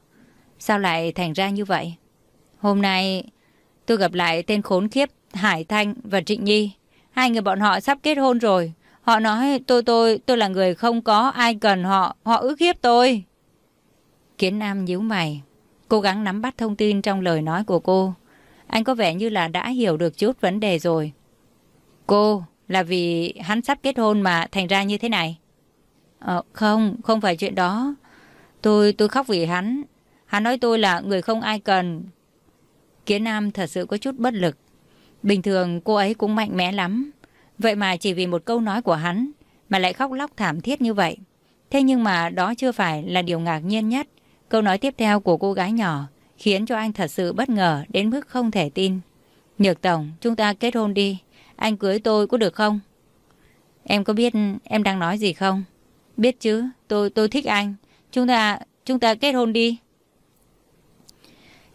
Sao lại thành ra như vậy? Hôm nay tôi gặp lại tên khốn khiếp Hải Thanh và Trịnh Nhi. Hai người bọn họ sắp kết hôn rồi. Họ nói tôi tôi tôi là người không có ai cần họ. Họ ức hiếp tôi. Kiến Nam nhíu mày. Cố gắng nắm bắt thông tin trong lời nói của cô. Anh có vẻ như là đã hiểu được chút vấn đề rồi. Cô là vì hắn sắp kết hôn mà thành ra như thế này. Ờ, không, không phải chuyện đó. Tôi, tôi khóc vì hắn. Hắn nói tôi là người không ai cần. Kiến Nam thật sự có chút bất lực. Bình thường cô ấy cũng mạnh mẽ lắm. Vậy mà chỉ vì một câu nói của hắn mà lại khóc lóc thảm thiết như vậy. Thế nhưng mà đó chưa phải là điều ngạc nhiên nhất. Câu nói tiếp theo của cô gái nhỏ khiến cho anh thật sự bất ngờ đến mức không thể tin. Nhược Tổng, chúng ta kết hôn đi. Anh cưới tôi có được không? Em có biết em đang nói gì không? Biết chứ, tôi tôi thích anh. Chúng ta, chúng ta kết hôn đi.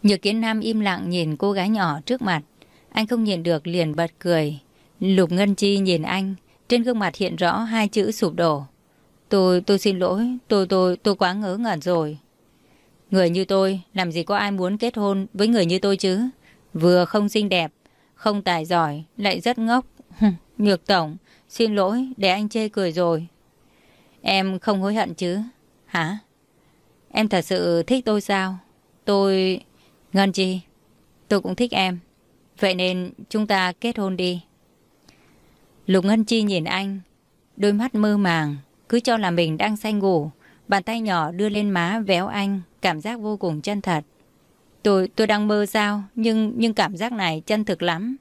Nhược Kiến Nam im lặng nhìn cô gái nhỏ trước mặt. Anh không nhìn được liền bật cười. Lục Ngân Chi nhìn anh, trên gương mặt hiện rõ hai chữ sụp đổ. Tôi, tôi xin lỗi, tôi, tôi, tôi quá ngớ ngẩn rồi. Người như tôi, làm gì có ai muốn kết hôn với người như tôi chứ? Vừa không xinh đẹp, không tài giỏi, lại rất ngốc. Nhược Tổng, xin lỗi, để anh chê cười rồi. Em không hối hận chứ? Hả? Em thật sự thích tôi sao? Tôi... Ngân Chi, tôi cũng thích em. Vậy nên chúng ta kết hôn đi. Lục Ngân Chi nhìn anh, đôi mắt mơ màng, cứ cho là mình đang say ngủ. Bàn tay nhỏ đưa lên má véo anh, cảm giác vô cùng chân thật. Tôi tôi đang mơ sao, nhưng nhưng cảm giác này chân thực lắm.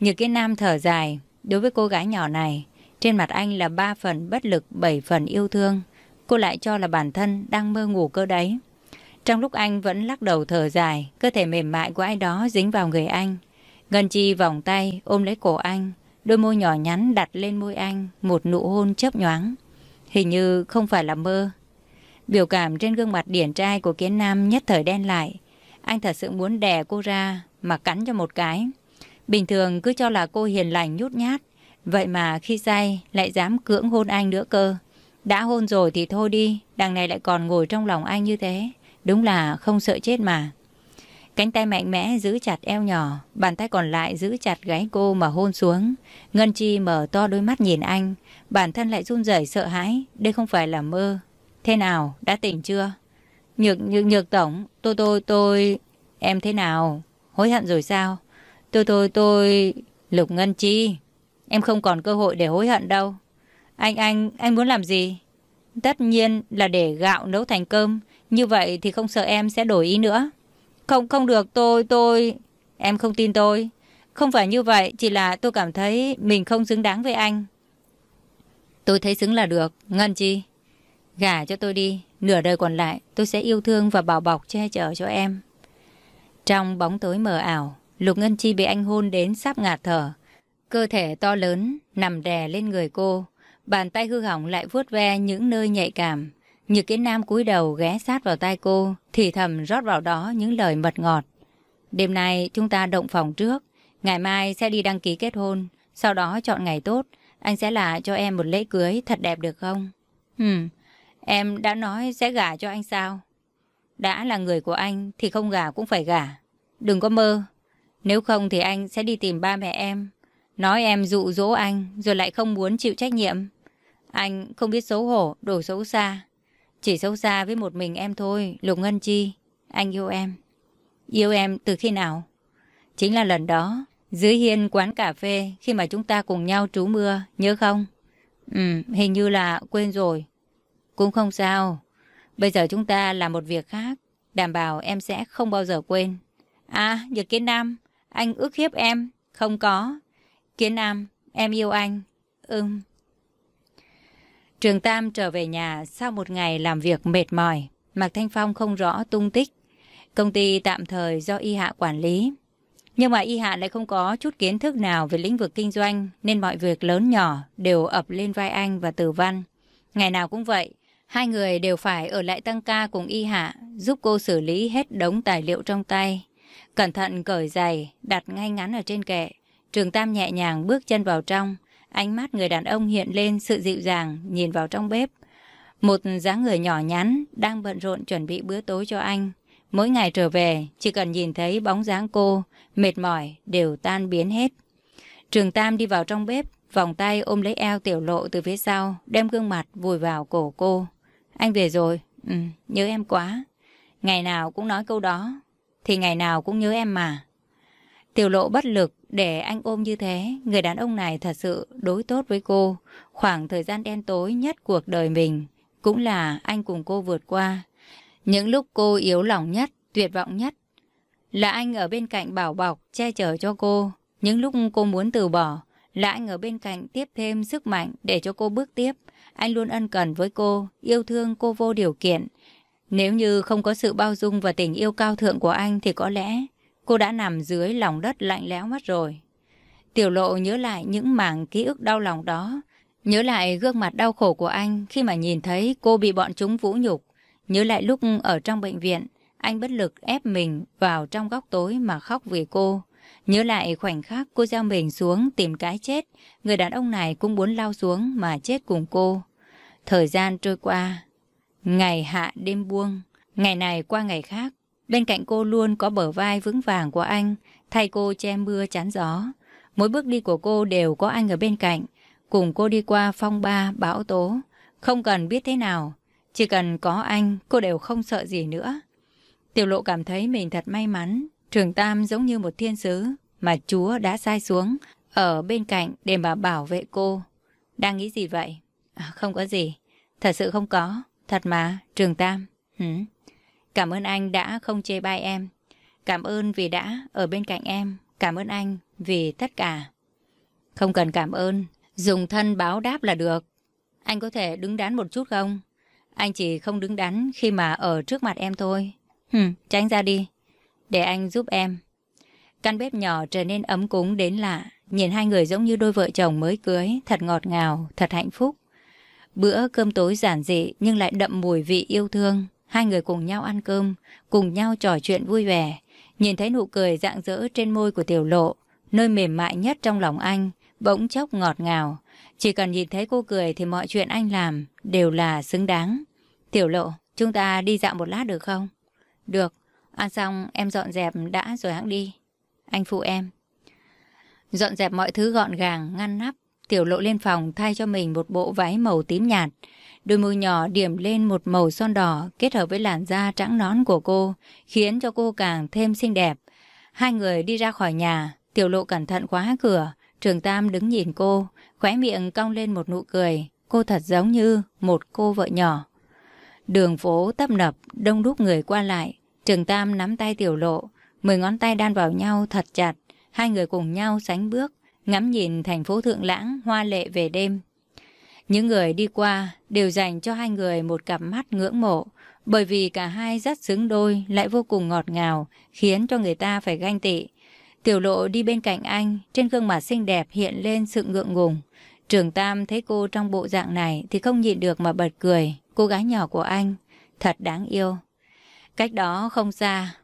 Như cái nam thở dài, đối với cô gái nhỏ này, Trên mặt anh là ba phần bất lực, bảy phần yêu thương. Cô lại cho là bản thân đang mơ ngủ cơ đấy. Trong lúc anh vẫn lắc đầu thở dài, cơ thể mềm mại của ai đó dính vào người anh. Ngân Chi vòng tay ôm lấy cổ anh, đôi môi nhỏ nhắn đặt lên môi anh, một nụ hôn chớp nhoáng. Hình như không phải là mơ. Biểu cảm trên gương mặt điển trai của Kiến Nam nhất thời đen lại. Anh thật sự muốn đè cô ra mà cắn cho một cái. Bình thường cứ cho là cô hiền lành nhút nhát. Vậy mà khi say lại dám cưỡng hôn anh nữa cơ. Đã hôn rồi thì thôi đi, đằng này lại còn ngồi trong lòng anh như thế. Đúng là không sợ chết mà. Cánh tay mạnh mẽ giữ chặt eo nhỏ, bàn tay còn lại giữ chặt gáy cô mà hôn xuống. Ngân Chi mở to đôi mắt nhìn anh, bản thân lại run rẩy sợ hãi, đây không phải là mơ. Thế nào, đã tỉnh chưa? Nhược, nhược, nhược tổng, tôi, tôi, tôi... Em thế nào? Hối hận rồi sao? Tôi, tôi, tôi... Lục Ngân Chi, em không còn cơ hội để hối hận đâu. Anh, anh, anh muốn làm gì? Tất nhiên là để gạo nấu thành cơm, như vậy thì không sợ em sẽ đổi ý nữa. Không, không được, tôi, tôi... Em không tin tôi. Không phải như vậy, chỉ là tôi cảm thấy mình không xứng đáng với anh. Tôi thấy xứng là được, Ngân Chi. Gả cho tôi đi, nửa đời còn lại tôi sẽ yêu thương và bảo bọc che chở cho em. Trong bóng tối mờ ảo, Lục Ngân Chi bị anh hôn đến sắp ngạt thở. Cơ thể to lớn nằm đè lên người cô, bàn tay hư hỏng lại vuốt ve những nơi nhạy cảm. Như kiến nam cúi đầu ghé sát vào tai cô, thì thầm rót vào đó những lời mật ngọt. Đêm nay chúng ta động phòng trước, ngày mai sẽ đi đăng ký kết hôn, sau đó chọn ngày tốt, anh sẽ là cho em một lễ cưới thật đẹp được không? Hừm, em đã nói sẽ gả cho anh sao? Đã là người của anh thì không gả cũng phải gả. Đừng có mơ. Nếu không thì anh sẽ đi tìm ba mẹ em. Nói em dụ dỗ anh rồi lại không muốn chịu trách nhiệm. Anh không biết xấu hổ, đổ xấu xa. Chỉ xấu xa với một mình em thôi, Lục Ngân Chi. Anh yêu em. Yêu em từ khi nào? Chính là lần đó, dưới hiên quán cà phê khi mà chúng ta cùng nhau trú mưa, nhớ không? Ừ, hình như là quên rồi. Cũng không sao. Bây giờ chúng ta làm một việc khác, đảm bảo em sẽ không bao giờ quên. À, Nhật Kiến Nam, anh ước hiếp em. Không có. Kiến Nam, em yêu anh. Ừm. Trường Tam trở về nhà sau một ngày làm việc mệt mỏi. Mạc Thanh Phong không rõ tung tích. Công ty tạm thời do Y Hạ quản lý. Nhưng mà Y Hạ lại không có chút kiến thức nào về lĩnh vực kinh doanh nên mọi việc lớn nhỏ đều ập lên vai anh và Tử Văn. Ngày nào cũng vậy, hai người đều phải ở lại tăng ca cùng Y Hạ giúp cô xử lý hết đống tài liệu trong tay. Cẩn thận cởi giày, đặt ngay ngắn ở trên kệ. Trường Tam nhẹ nhàng bước chân vào trong. Ánh mắt người đàn ông hiện lên sự dịu dàng, nhìn vào trong bếp. Một dáng người nhỏ nhắn đang bận rộn chuẩn bị bữa tối cho anh. Mỗi ngày trở về, chỉ cần nhìn thấy bóng dáng cô, mệt mỏi đều tan biến hết. Trường Tam đi vào trong bếp, vòng tay ôm lấy eo tiểu lộ từ phía sau, đem gương mặt vùi vào cổ cô. Anh về rồi, ừ, nhớ em quá. Ngày nào cũng nói câu đó, thì ngày nào cũng nhớ em mà. Tiểu lộ bất lực để anh ôm như thế, người đàn ông này thật sự đối tốt với cô. Khoảng thời gian đen tối nhất cuộc đời mình, cũng là anh cùng cô vượt qua. Những lúc cô yếu lòng nhất, tuyệt vọng nhất, là anh ở bên cạnh bảo bọc, che chở cho cô. Những lúc cô muốn từ bỏ, là anh ở bên cạnh tiếp thêm sức mạnh để cho cô bước tiếp. Anh luôn ân cần với cô, yêu thương cô vô điều kiện. Nếu như không có sự bao dung và tình yêu cao thượng của anh thì có lẽ cô đã nằm dưới lòng đất lạnh lẽo mất rồi. Tiểu lộ nhớ lại những mảng ký ức đau lòng đó. Nhớ lại gương mặt đau khổ của anh khi mà nhìn thấy cô bị bọn chúng vũ nhục. Nhớ lại lúc ở trong bệnh viện, anh bất lực ép mình vào trong góc tối mà khóc vì cô. Nhớ lại khoảnh khắc cô gieo mình xuống tìm cái chết, người đàn ông này cũng muốn lao xuống mà chết cùng cô. Thời gian trôi qua, ngày hạ đêm buông, ngày này qua ngày khác, bên cạnh cô luôn có bờ vai vững vàng của anh, thay cô che mưa chắn gió. Mỗi bước đi của cô đều có anh ở bên cạnh, cùng cô đi qua phong ba, bão tố. Không cần biết thế nào, chỉ cần có anh, cô đều không sợ gì nữa. Tiểu lộ cảm thấy mình thật may mắn. Trường Tam giống như một thiên sứ mà Chúa đã sai xuống ở bên cạnh để mà bảo vệ cô. Đang nghĩ gì vậy? À, không có gì. Thật sự không có. Thật mà, Trường Tam. Hử? Cảm ơn anh đã không chê bai em. Cảm ơn vì đã ở bên cạnh em. Cảm ơn anh vì tất cả. Không cần cảm ơn. Dùng thân báo đáp là được. Anh có thể đứng đắn một chút không? Anh chỉ không đứng đắn khi mà ở trước mặt em thôi. Hừm, tránh ra đi. Để anh giúp em. Căn bếp nhỏ trở nên ấm cúng đến lạ. Nhìn hai người giống như đôi vợ chồng mới cưới, thật ngọt ngào, thật hạnh phúc. Bữa cơm tối giản dị nhưng lại đậm mùi vị yêu thương. Hai người cùng nhau ăn cơm, cùng nhau trò chuyện vui vẻ. Nhìn thấy nụ cười rạng rỡ trên môi của tiểu lộ, nơi mềm mại nhất trong lòng anh, bỗng chốc ngọt ngào. Chỉ cần nhìn thấy cô cười thì mọi chuyện anh làm đều là xứng đáng. Tiểu lộ, chúng ta đi dạo một lát được không? Được, ăn xong em dọn dẹp đã rồi hãng đi. Anh phụ em. Dọn dẹp mọi thứ gọn gàng, ngăn nắp. Tiểu lộ lên phòng thay cho mình một bộ váy màu tím nhạt. Đôi môi nhỏ điểm lên một màu son đỏ kết hợp với làn da trắng nón của cô, khiến cho cô càng thêm xinh đẹp. Hai người đi ra khỏi nhà, tiểu lộ cẩn thận khóa cửa, trường tam đứng nhìn cô, khóe miệng cong lên một nụ cười. Cô thật giống như một cô vợ nhỏ. Đường phố tấp nập, đông đúc người qua lại. Trường tam nắm tay tiểu lộ, mười ngón tay đan vào nhau thật chặt. Hai người cùng nhau sánh bước, ngắm nhìn thành phố Thượng Lãng hoa lệ về đêm. Những người đi qua đều dành cho hai người một cặp mắt ngưỡng mộ, bởi vì cả hai rất xứng đôi lại vô cùng ngọt ngào, khiến cho người ta phải ganh tị. Tiểu lộ đi bên cạnh anh, trên gương mặt xinh đẹp hiện lên sự ngượng ngùng. Trường Tam thấy cô trong bộ dạng này thì không nhịn được mà bật cười. Cô gái nhỏ của anh, thật đáng yêu. Cách đó không xa,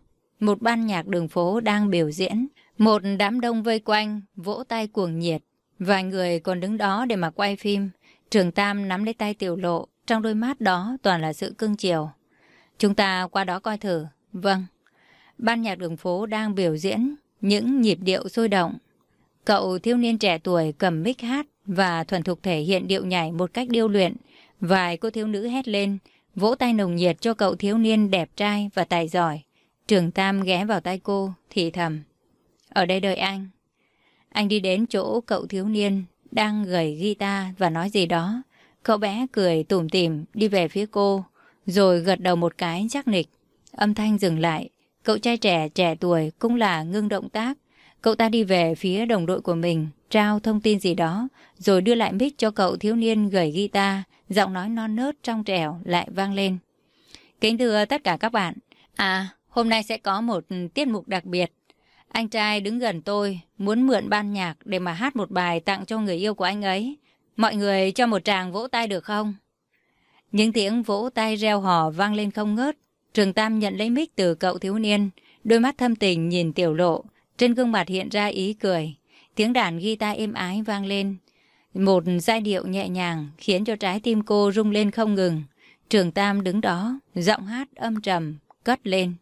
một ban nhạc đường phố đang biểu diễn. Một đám đông vây quanh, vỗ tay cuồng nhiệt. Vài người còn đứng đó để mà quay phim. Trường Tam nắm lấy tay tiểu lộ, trong đôi mắt đó toàn là sự cưng chiều. Chúng ta qua đó coi thử. Vâng. Ban nhạc đường phố đang biểu diễn những nhịp điệu sôi động. Cậu thiếu niên trẻ tuổi cầm mic hát và thuần thục thể hiện điệu nhảy một cách điêu luyện. Vài cô thiếu nữ hét lên, vỗ tay nồng nhiệt cho cậu thiếu niên đẹp trai và tài giỏi. Trường Tam ghé vào tay cô, thì thầm. Ở đây đợi anh. Anh đi đến chỗ cậu thiếu niên, đang gầy guitar và nói gì đó. Cậu bé cười tủm tỉm đi về phía cô, rồi gật đầu một cái chắc nịch. Âm thanh dừng lại, cậu trai trẻ trẻ tuổi cũng là ngưng động tác. Cậu ta đi về phía đồng đội của mình, trao thông tin gì đó, rồi đưa lại mic cho cậu thiếu niên gầy guitar, giọng nói non nớt trong trẻo lại vang lên. Kính thưa tất cả các bạn, à, hôm nay sẽ có một tiết mục đặc biệt. Anh trai đứng gần tôi, muốn mượn ban nhạc để mà hát một bài tặng cho người yêu của anh ấy. Mọi người cho một tràng vỗ tay được không? Những tiếng vỗ tay reo hò vang lên không ngớt. Trường Tam nhận lấy mic từ cậu thiếu niên, đôi mắt thâm tình nhìn tiểu lộ, trên gương mặt hiện ra ý cười. Tiếng đàn guitar êm ái vang lên. Một giai điệu nhẹ nhàng khiến cho trái tim cô rung lên không ngừng. Trường Tam đứng đó, giọng hát âm trầm, cất lên.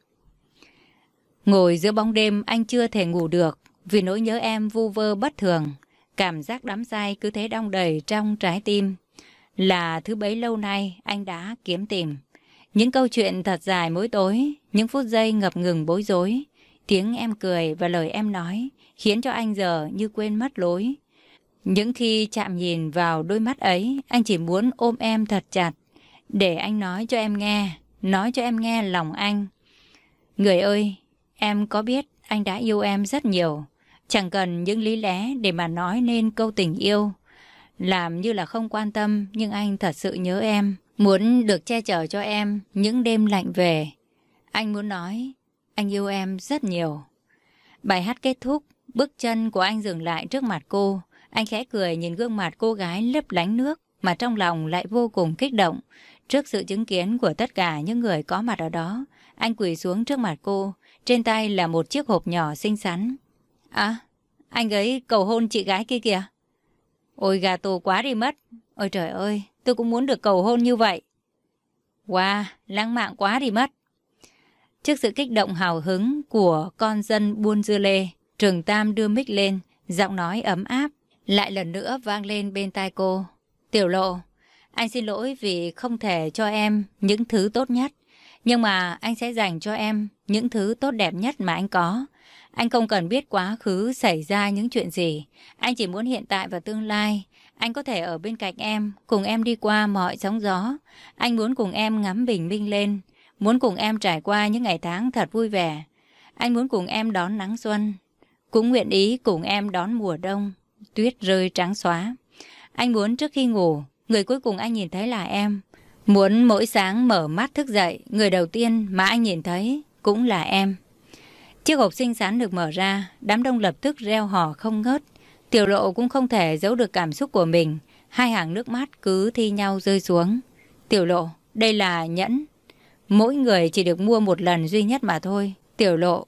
Ngồi giữa bóng đêm anh chưa thể ngủ được vì nỗi nhớ em vu vơ bất thường. Cảm giác đắm say cứ thế đong đầy trong trái tim. Là thứ bấy lâu nay anh đã kiếm tìm. Những câu chuyện thật dài mỗi tối, những phút giây ngập ngừng bối rối. Tiếng em cười và lời em nói khiến cho anh giờ như quên mất lối. Những khi chạm nhìn vào đôi mắt ấy, anh chỉ muốn ôm em thật chặt, để anh nói cho em nghe, nói cho em nghe lòng anh. Người ơi, em có biết anh đã yêu em rất nhiều, chẳng cần những lý lẽ để mà nói nên câu tình yêu. Làm như là không quan tâm, nhưng anh thật sự nhớ em, muốn được che chở cho em những đêm lạnh về. Anh muốn nói, anh yêu em rất nhiều. Bài hát kết thúc, bước chân của anh dừng lại trước mặt cô. Anh khẽ cười nhìn gương mặt cô gái lấp lánh nước mà trong lòng lại vô cùng kích động. Trước sự chứng kiến của tất cả những người có mặt ở đó, anh quỳ xuống trước mặt cô, trên tay là một chiếc hộp nhỏ xinh xắn. À, anh ấy cầu hôn chị gái kia kìa. Ôi gà tù quá đi mất. Ôi trời ơi, tôi cũng muốn được cầu hôn như vậy. Wow, lãng mạn quá đi mất. Trước sự kích động hào hứng của con dân buôn dưa lê, Trường Tam đưa mic lên, giọng nói ấm áp, lại lần nữa vang lên bên tai cô. Tiểu lộ, anh xin lỗi vì không thể cho em những thứ tốt nhất. Nhưng mà anh sẽ dành cho em những thứ tốt đẹp nhất mà anh có. Anh không cần biết quá khứ xảy ra những chuyện gì. Anh chỉ muốn hiện tại và tương lai. Anh có thể ở bên cạnh em, cùng em đi qua mọi sóng gió. Anh muốn cùng em ngắm bình minh lên. Muốn cùng em trải qua những ngày tháng thật vui vẻ. Anh muốn cùng em đón nắng xuân. Cũng nguyện ý cùng em đón mùa đông. Tuyết rơi trắng xóa. Anh muốn trước khi ngủ, người cuối cùng anh nhìn thấy là em. Muốn mỗi sáng mở mắt thức dậy, người đầu tiên mà anh nhìn thấy cũng là em. Chiếc hộp xinh xắn được mở ra, đám đông lập tức reo hò không ngớt. Tiểu lộ cũng không thể giấu được cảm xúc của mình. Hai hàng nước mắt cứ thi nhau rơi xuống. Tiểu lộ, đây là nhẫn. Mỗi người chỉ được mua một lần duy nhất mà thôi. Tiểu lộ,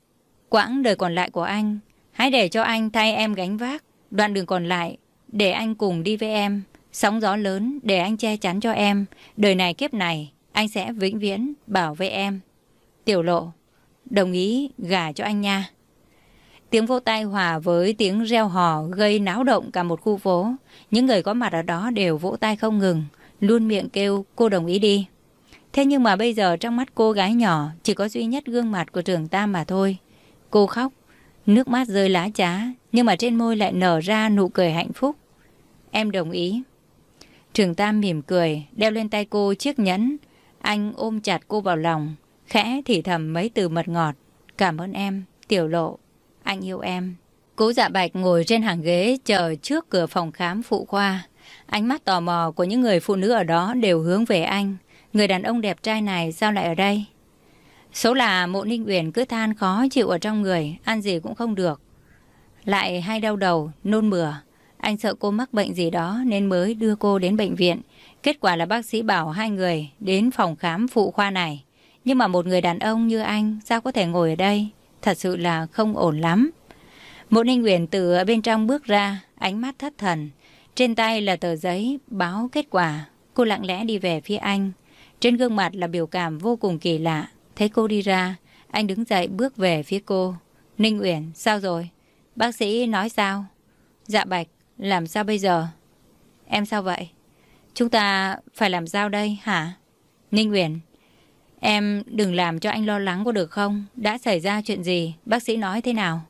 quãng đời còn lại của anh, hãy để cho anh thay em gánh vác. Đoạn đường còn lại, để anh cùng đi với em. Sóng gió lớn, để anh che chắn cho em. Đời này kiếp này, anh sẽ vĩnh viễn bảo vệ em. Tiểu lộ, đồng ý gả cho anh nha. Tiếng vô tay hòa với tiếng reo hò gây náo động cả một khu phố. Những người có mặt ở đó đều vỗ tay không ngừng, luôn miệng kêu cô đồng ý đi. Thế nhưng mà bây giờ trong mắt cô gái nhỏ chỉ có duy nhất gương mặt của trường Tam mà thôi. Cô khóc, nước mắt rơi lá trá, nhưng mà trên môi lại nở ra nụ cười hạnh phúc. Em đồng ý. Trường Tam mỉm cười, đeo lên tay cô chiếc nhẫn. Anh ôm chặt cô vào lòng, khẽ thì thầm mấy từ mật ngọt. Cảm ơn em, tiểu lộ, anh yêu em. Cố dạ bạch ngồi trên hàng ghế chờ trước cửa phòng khám phụ khoa. Ánh mắt tò mò của những người phụ nữ ở đó đều hướng về anh. Người đàn ông đẹp trai này sao lại ở đây? Số là mộ ninh uyển cứ than khó chịu ở trong người, ăn gì cũng không được. Lại hay đau đầu, nôn mửa. Anh sợ cô mắc bệnh gì đó nên mới đưa cô đến bệnh viện. Kết quả là bác sĩ bảo hai người đến phòng khám phụ khoa này. Nhưng mà một người đàn ông như anh sao có thể ngồi ở đây? Thật sự là không ổn lắm. Mộ Ninh Uyển từ bên trong bước ra, ánh mắt thất thần. Trên tay là tờ giấy báo kết quả. Cô lặng lẽ đi về phía anh. Trên gương mặt là biểu cảm vô cùng kỳ lạ. Thấy cô đi ra, anh đứng dậy bước về phía cô. Ninh Uyển, sao rồi? Bác sĩ nói sao? Dạ Bạch, làm sao bây giờ? Em sao vậy? Chúng ta phải làm sao đây hả? Ninh Uyển, em đừng làm cho anh lo lắng có được không? Đã xảy ra chuyện gì? Bác sĩ nói thế nào?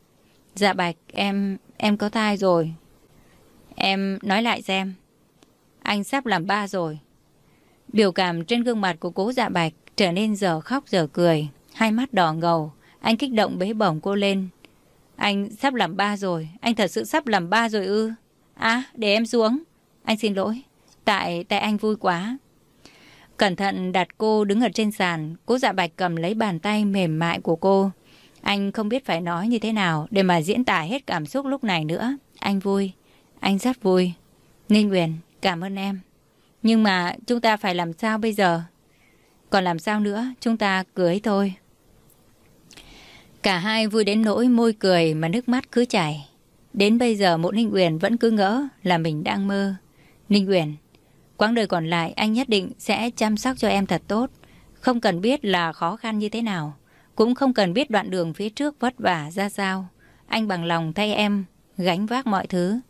Dạ Bạch, em em có thai rồi. Em nói lại xem. Anh sắp làm ba rồi. Biểu cảm trên gương mặt của cố dạ bạch trở nên giờ khóc giờ cười. Hai mắt đỏ ngầu. Anh kích động bế bổng cô lên. Anh sắp làm ba rồi. Anh thật sự sắp làm ba rồi ư. À, để em xuống. Anh xin lỗi. Tại, tại anh vui quá. Cẩn thận đặt cô đứng ở trên sàn. Cố dạ bạch cầm lấy bàn tay mềm mại của cô. Anh không biết phải nói như thế nào để mà diễn tả hết cảm xúc lúc này nữa. Anh vui. Anh rất vui. Ninh Nguyễn, cảm ơn em. Nhưng mà chúng ta phải làm sao bây giờ? Còn làm sao nữa, chúng ta cưới thôi. Cả hai vui đến nỗi môi cười mà nước mắt cứ chảy. Đến bây giờ mộ Ninh Uyển vẫn cứ ngỡ là mình đang mơ. Ninh Uyển, quãng đời còn lại anh nhất định sẽ chăm sóc cho em thật tốt. Không cần biết là khó khăn như thế nào. Cũng không cần biết đoạn đường phía trước vất vả ra sao. Anh bằng lòng thay em gánh vác mọi thứ.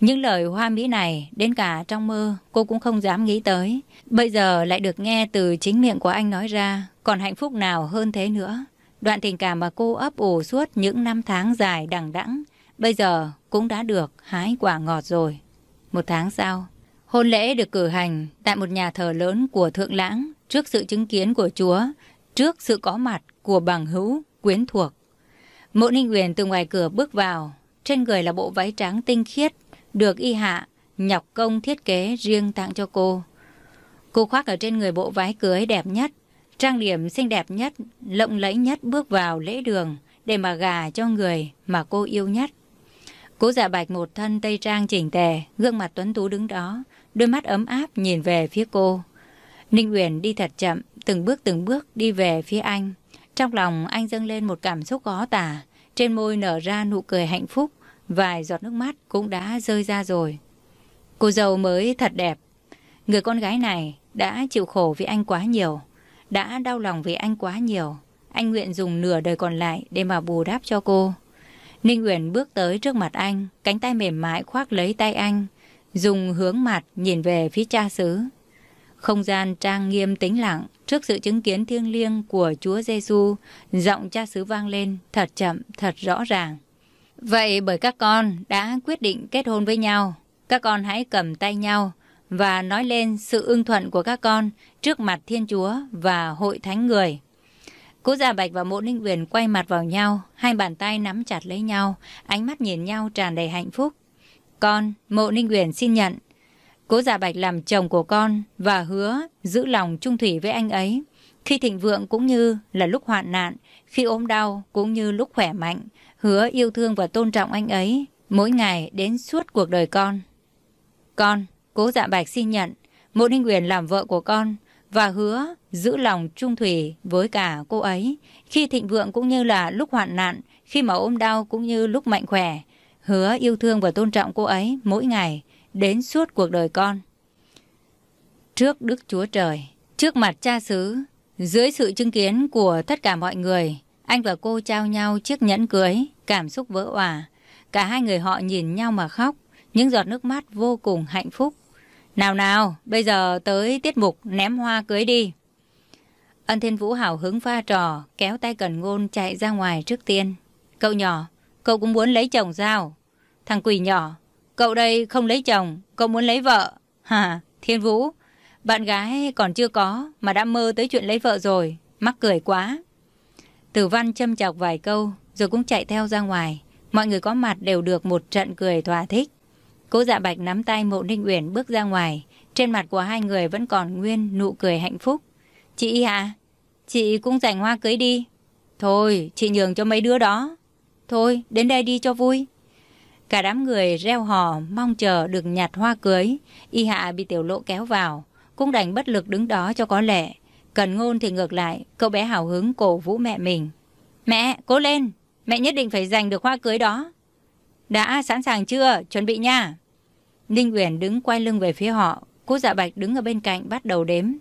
Những lời hoa mỹ này, đến cả trong mơ, cô cũng không dám nghĩ tới. Bây giờ lại được nghe từ chính miệng của anh nói ra, còn hạnh phúc nào hơn thế nữa. Đoạn tình cảm mà cô ấp ủ suốt những năm tháng dài đằng đẵng, bây giờ cũng đã được hái quả ngọt rồi. Một tháng sau, hôn lễ được cử hành tại một nhà thờ lớn của Thượng Lãng, trước sự chứng kiến của Chúa, trước sự có mặt của bằng hữu, quyến thuộc. Mộ Ninh Uyển từ ngoài cửa bước vào, trên người là bộ váy trắng tinh khiết, được y hạ nhọc công thiết kế riêng tặng cho cô. Cô khoác ở trên người bộ váy cưới đẹp nhất, trang điểm xinh đẹp nhất, lộng lẫy nhất bước vào lễ đường để mà gà cho người mà cô yêu nhất. Cố giả bạch một thân tây trang chỉnh tề, gương mặt tuấn tú đứng đó, đôi mắt ấm áp nhìn về phía cô. Ninh Uyển đi thật chậm, từng bước từng bước đi về phía anh. Trong lòng anh dâng lên một cảm xúc khó tả, trên môi nở ra nụ cười hạnh phúc, Vài giọt nước mắt cũng đã rơi ra rồi. Cô dâu mới thật đẹp. Người con gái này đã chịu khổ vì anh quá nhiều. Đã đau lòng vì anh quá nhiều. Anh nguyện dùng nửa đời còn lại để mà bù đắp cho cô. Ninh Uyển bước tới trước mặt anh, cánh tay mềm mại khoác lấy tay anh, dùng hướng mặt nhìn về phía cha xứ. Không gian trang nghiêm tĩnh lặng trước sự chứng kiến thiêng liêng của Chúa Giêsu, giọng cha xứ vang lên thật chậm, thật rõ ràng. Vậy bởi các con đã quyết định kết hôn với nhau, các con hãy cầm tay nhau và nói lên sự ưng thuận của các con trước mặt Thiên Chúa và hội thánh người. Cố Gia Bạch và Mộ Ninh Quyền quay mặt vào nhau, hai bàn tay nắm chặt lấy nhau, ánh mắt nhìn nhau tràn đầy hạnh phúc. Con, Mộ Ninh uyển xin nhận, Cố Dạ Bạch làm chồng của con và hứa giữ lòng trung thủy với anh ấy. Khi thịnh vượng cũng như là lúc hoạn nạn, khi ốm đau cũng như lúc khỏe mạnh, hứa yêu thương và tôn trọng anh ấy mỗi ngày đến suốt cuộc đời con. Con, cố dạ bạch xin nhận, Mộ Ninh Uyển làm vợ của con và hứa giữ lòng trung thủy với cả cô ấy khi thịnh vượng cũng như là lúc hoạn nạn, khi mà ốm đau cũng như lúc mạnh khỏe. Hứa yêu thương và tôn trọng cô ấy mỗi ngày đến suốt cuộc đời con. Trước Đức Chúa Trời, trước mặt cha xứ, dưới sự chứng kiến của tất cả mọi người, anh và cô trao nhau chiếc nhẫn cưới, cảm xúc vỡ òa. Cả hai người họ nhìn nhau mà khóc, những giọt nước mắt vô cùng hạnh phúc. Nào nào, bây giờ tới tiết mục ném hoa cưới đi. Ân Thiên Vũ hào hứng pha trò, kéo tay Cần Ngôn chạy ra ngoài trước tiên. Cậu nhỏ, cậu cũng muốn lấy chồng sao? Thằng quỷ nhỏ, cậu đây không lấy chồng, cậu muốn lấy vợ. [laughs] hà Thiên Vũ, bạn gái còn chưa có mà đã mơ tới chuyện lấy vợ rồi, mắc cười quá. Tử Văn châm chọc vài câu rồi cũng chạy theo ra ngoài. Mọi người có mặt đều được một trận cười thỏa thích. Cố dạ bạch nắm tay mộ ninh uyển bước ra ngoài. Trên mặt của hai người vẫn còn nguyên nụ cười hạnh phúc. Chị à, chị cũng dành hoa cưới đi. Thôi, chị nhường cho mấy đứa đó. Thôi, đến đây đi cho vui. Cả đám người reo hò mong chờ được nhặt hoa cưới. Y hạ bị tiểu lộ kéo vào. Cũng đành bất lực đứng đó cho có lệ. Cần ngôn thì ngược lại, cậu bé hào hứng cổ vũ mẹ mình. Mẹ, cố lên, mẹ nhất định phải giành được hoa cưới đó. Đã sẵn sàng chưa? Chuẩn bị nha. Ninh Uyển đứng quay lưng về phía họ, cô dạ bạch đứng ở bên cạnh bắt đầu đếm.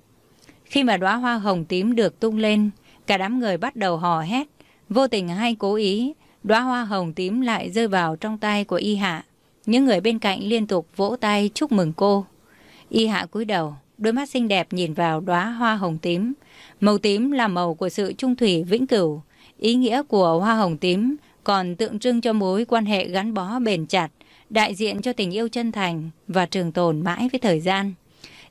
Khi mà đóa hoa hồng tím được tung lên, cả đám người bắt đầu hò hét, vô tình hay cố ý, đóa hoa hồng tím lại rơi vào trong tay của Y Hạ. Những người bên cạnh liên tục vỗ tay chúc mừng cô. Y Hạ cúi đầu, đôi mắt xinh đẹp nhìn vào đóa hoa hồng tím. Màu tím là màu của sự trung thủy vĩnh cửu. Ý nghĩa của hoa hồng tím còn tượng trưng cho mối quan hệ gắn bó bền chặt, đại diện cho tình yêu chân thành và trường tồn mãi với thời gian.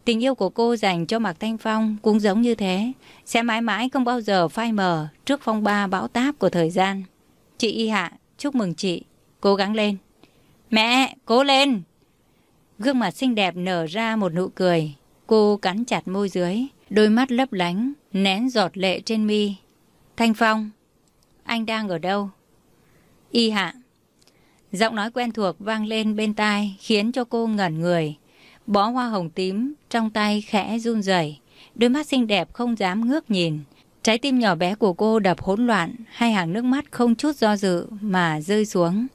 Tình yêu của cô dành cho Mạc Thanh Phong cũng giống như thế, sẽ mãi mãi không bao giờ phai mờ trước phong ba bão táp của thời gian. Chị Y Hạ, chúc mừng chị, cố gắng lên. Mẹ, cố lên! Gương mặt xinh đẹp nở ra một nụ cười, Cô cắn chặt môi dưới, đôi mắt lấp lánh, nén giọt lệ trên mi. Thanh Phong, anh đang ở đâu? Y hạ. Giọng nói quen thuộc vang lên bên tai khiến cho cô ngẩn người. Bó hoa hồng tím trong tay khẽ run rẩy, đôi mắt xinh đẹp không dám ngước nhìn. Trái tim nhỏ bé của cô đập hỗn loạn, hai hàng nước mắt không chút do dự mà rơi xuống.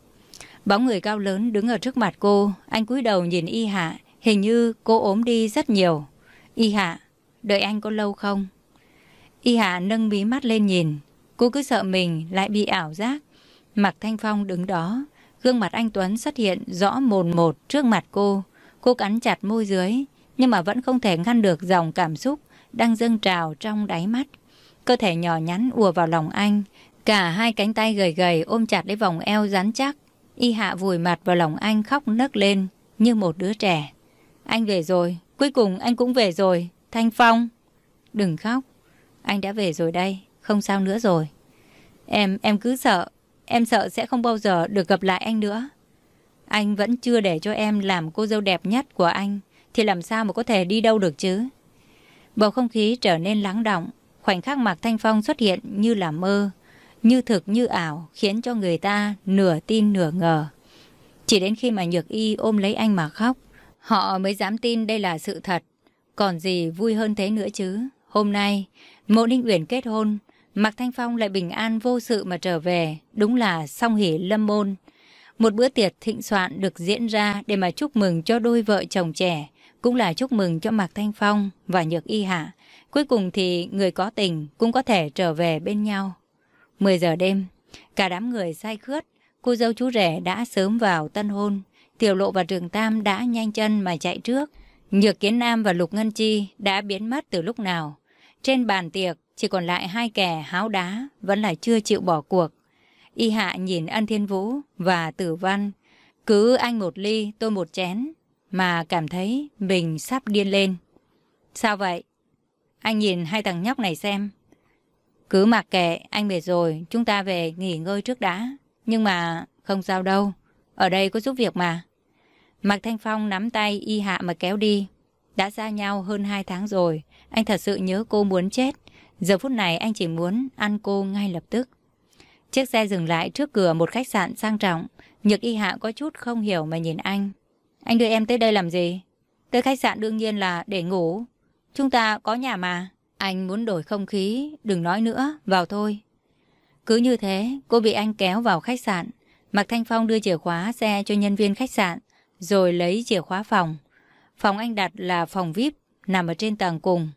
Bóng người cao lớn đứng ở trước mặt cô, anh cúi đầu nhìn Y Hạ, Hình như cô ốm đi rất nhiều. Y Hạ, đợi anh có lâu không? Y Hạ nâng mí mắt lên nhìn. Cô cứ sợ mình lại bị ảo giác. Mạc Thanh Phong đứng đó. Gương mặt anh Tuấn xuất hiện rõ mồn một trước mặt cô. Cô cắn chặt môi dưới. Nhưng mà vẫn không thể ngăn được dòng cảm xúc đang dâng trào trong đáy mắt. Cơ thể nhỏ nhắn ùa vào lòng anh. Cả hai cánh tay gầy gầy ôm chặt lấy vòng eo rắn chắc. Y Hạ vùi mặt vào lòng anh khóc nấc lên như một đứa trẻ. Anh về rồi, cuối cùng anh cũng về rồi. Thanh Phong, đừng khóc. Anh đã về rồi đây, không sao nữa rồi. Em, em cứ sợ, em sợ sẽ không bao giờ được gặp lại anh nữa. Anh vẫn chưa để cho em làm cô dâu đẹp nhất của anh, thì làm sao mà có thể đi đâu được chứ? Bầu không khí trở nên lắng động, khoảnh khắc Mạc Thanh Phong xuất hiện như là mơ, như thực như ảo, khiến cho người ta nửa tin nửa ngờ. Chỉ đến khi mà Nhược Y ôm lấy anh mà khóc, Họ mới dám tin đây là sự thật. Còn gì vui hơn thế nữa chứ? Hôm nay, Mộ Ninh Uyển kết hôn, Mạc Thanh Phong lại bình an vô sự mà trở về. Đúng là song hỷ lâm môn. Một bữa tiệc thịnh soạn được diễn ra để mà chúc mừng cho đôi vợ chồng trẻ. Cũng là chúc mừng cho Mạc Thanh Phong và Nhược Y Hạ. Cuối cùng thì người có tình cũng có thể trở về bên nhau. 10 giờ đêm, cả đám người say khướt, cô dâu chú rể đã sớm vào tân hôn. Tiểu Lộ và Trường Tam đã nhanh chân mà chạy trước. Nhược Kiến Nam và Lục Ngân Chi đã biến mất từ lúc nào. Trên bàn tiệc chỉ còn lại hai kẻ háo đá vẫn là chưa chịu bỏ cuộc. Y Hạ nhìn Ân Thiên Vũ và Tử Văn. Cứ anh một ly tôi một chén mà cảm thấy mình sắp điên lên. Sao vậy? Anh nhìn hai thằng nhóc này xem. Cứ mặc kệ, anh mệt rồi, chúng ta về nghỉ ngơi trước đã. Nhưng mà không sao đâu, ở đây có giúp việc mà. Mạc Thanh Phong nắm tay y hạ mà kéo đi. Đã xa nhau hơn hai tháng rồi, anh thật sự nhớ cô muốn chết. Giờ phút này anh chỉ muốn ăn cô ngay lập tức. Chiếc xe dừng lại trước cửa một khách sạn sang trọng. Nhược y hạ có chút không hiểu mà nhìn anh. Anh đưa em tới đây làm gì? Tới khách sạn đương nhiên là để ngủ. Chúng ta có nhà mà. Anh muốn đổi không khí, đừng nói nữa, vào thôi. Cứ như thế, cô bị anh kéo vào khách sạn. Mạc Thanh Phong đưa chìa khóa xe cho nhân viên khách sạn, rồi lấy chìa khóa phòng. Phòng anh đặt là phòng VIP, nằm ở trên tầng cùng.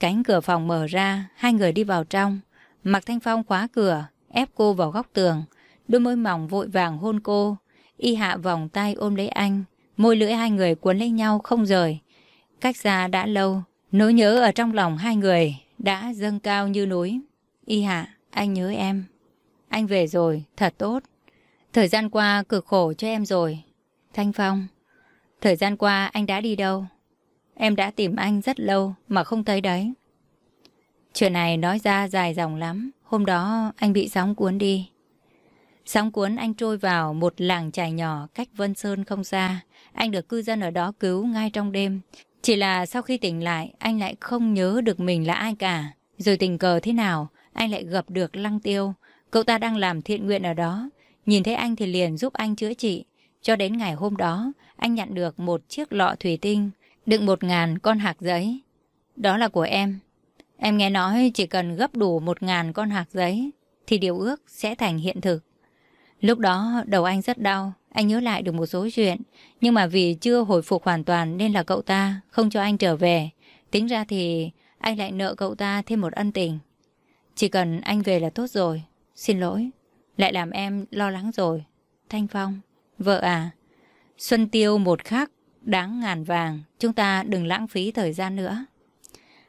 Cánh cửa phòng mở ra, hai người đi vào trong. Mạc Thanh Phong khóa cửa, ép cô vào góc tường. Đôi môi mỏng vội vàng hôn cô. Y hạ vòng tay ôm lấy anh. Môi lưỡi hai người cuốn lấy nhau không rời. Cách xa đã lâu, nỗi nhớ ở trong lòng hai người đã dâng cao như núi. Y hạ, anh nhớ em. Anh về rồi, thật tốt. Thời gian qua cực khổ cho em rồi. Thanh Phong, thời gian qua anh đã đi đâu? Em đã tìm anh rất lâu mà không thấy đấy. Chuyện này nói ra dài dòng lắm. Hôm đó anh bị sóng cuốn đi. Sóng cuốn anh trôi vào một làng trài nhỏ cách Vân Sơn không xa. Anh được cư dân ở đó cứu ngay trong đêm. Chỉ là sau khi tỉnh lại, anh lại không nhớ được mình là ai cả. Rồi tình cờ thế nào, anh lại gặp được Lăng Tiêu. Cậu ta đang làm thiện nguyện ở đó. Nhìn thấy anh thì liền giúp anh chữa trị. Cho đến ngày hôm đó, anh nhận được một chiếc lọ thủy tinh, đựng một ngàn con hạt giấy. Đó là của em. Em nghe nói chỉ cần gấp đủ một ngàn con hạt giấy, thì điều ước sẽ thành hiện thực. Lúc đó đầu anh rất đau, anh nhớ lại được một số chuyện, nhưng mà vì chưa hồi phục hoàn toàn nên là cậu ta không cho anh trở về. Tính ra thì anh lại nợ cậu ta thêm một ân tình. Chỉ cần anh về là tốt rồi. Xin lỗi, lại làm em lo lắng rồi. Thanh Phong, vợ à, Xuân Tiêu một khắc, đáng ngàn vàng, chúng ta đừng lãng phí thời gian nữa.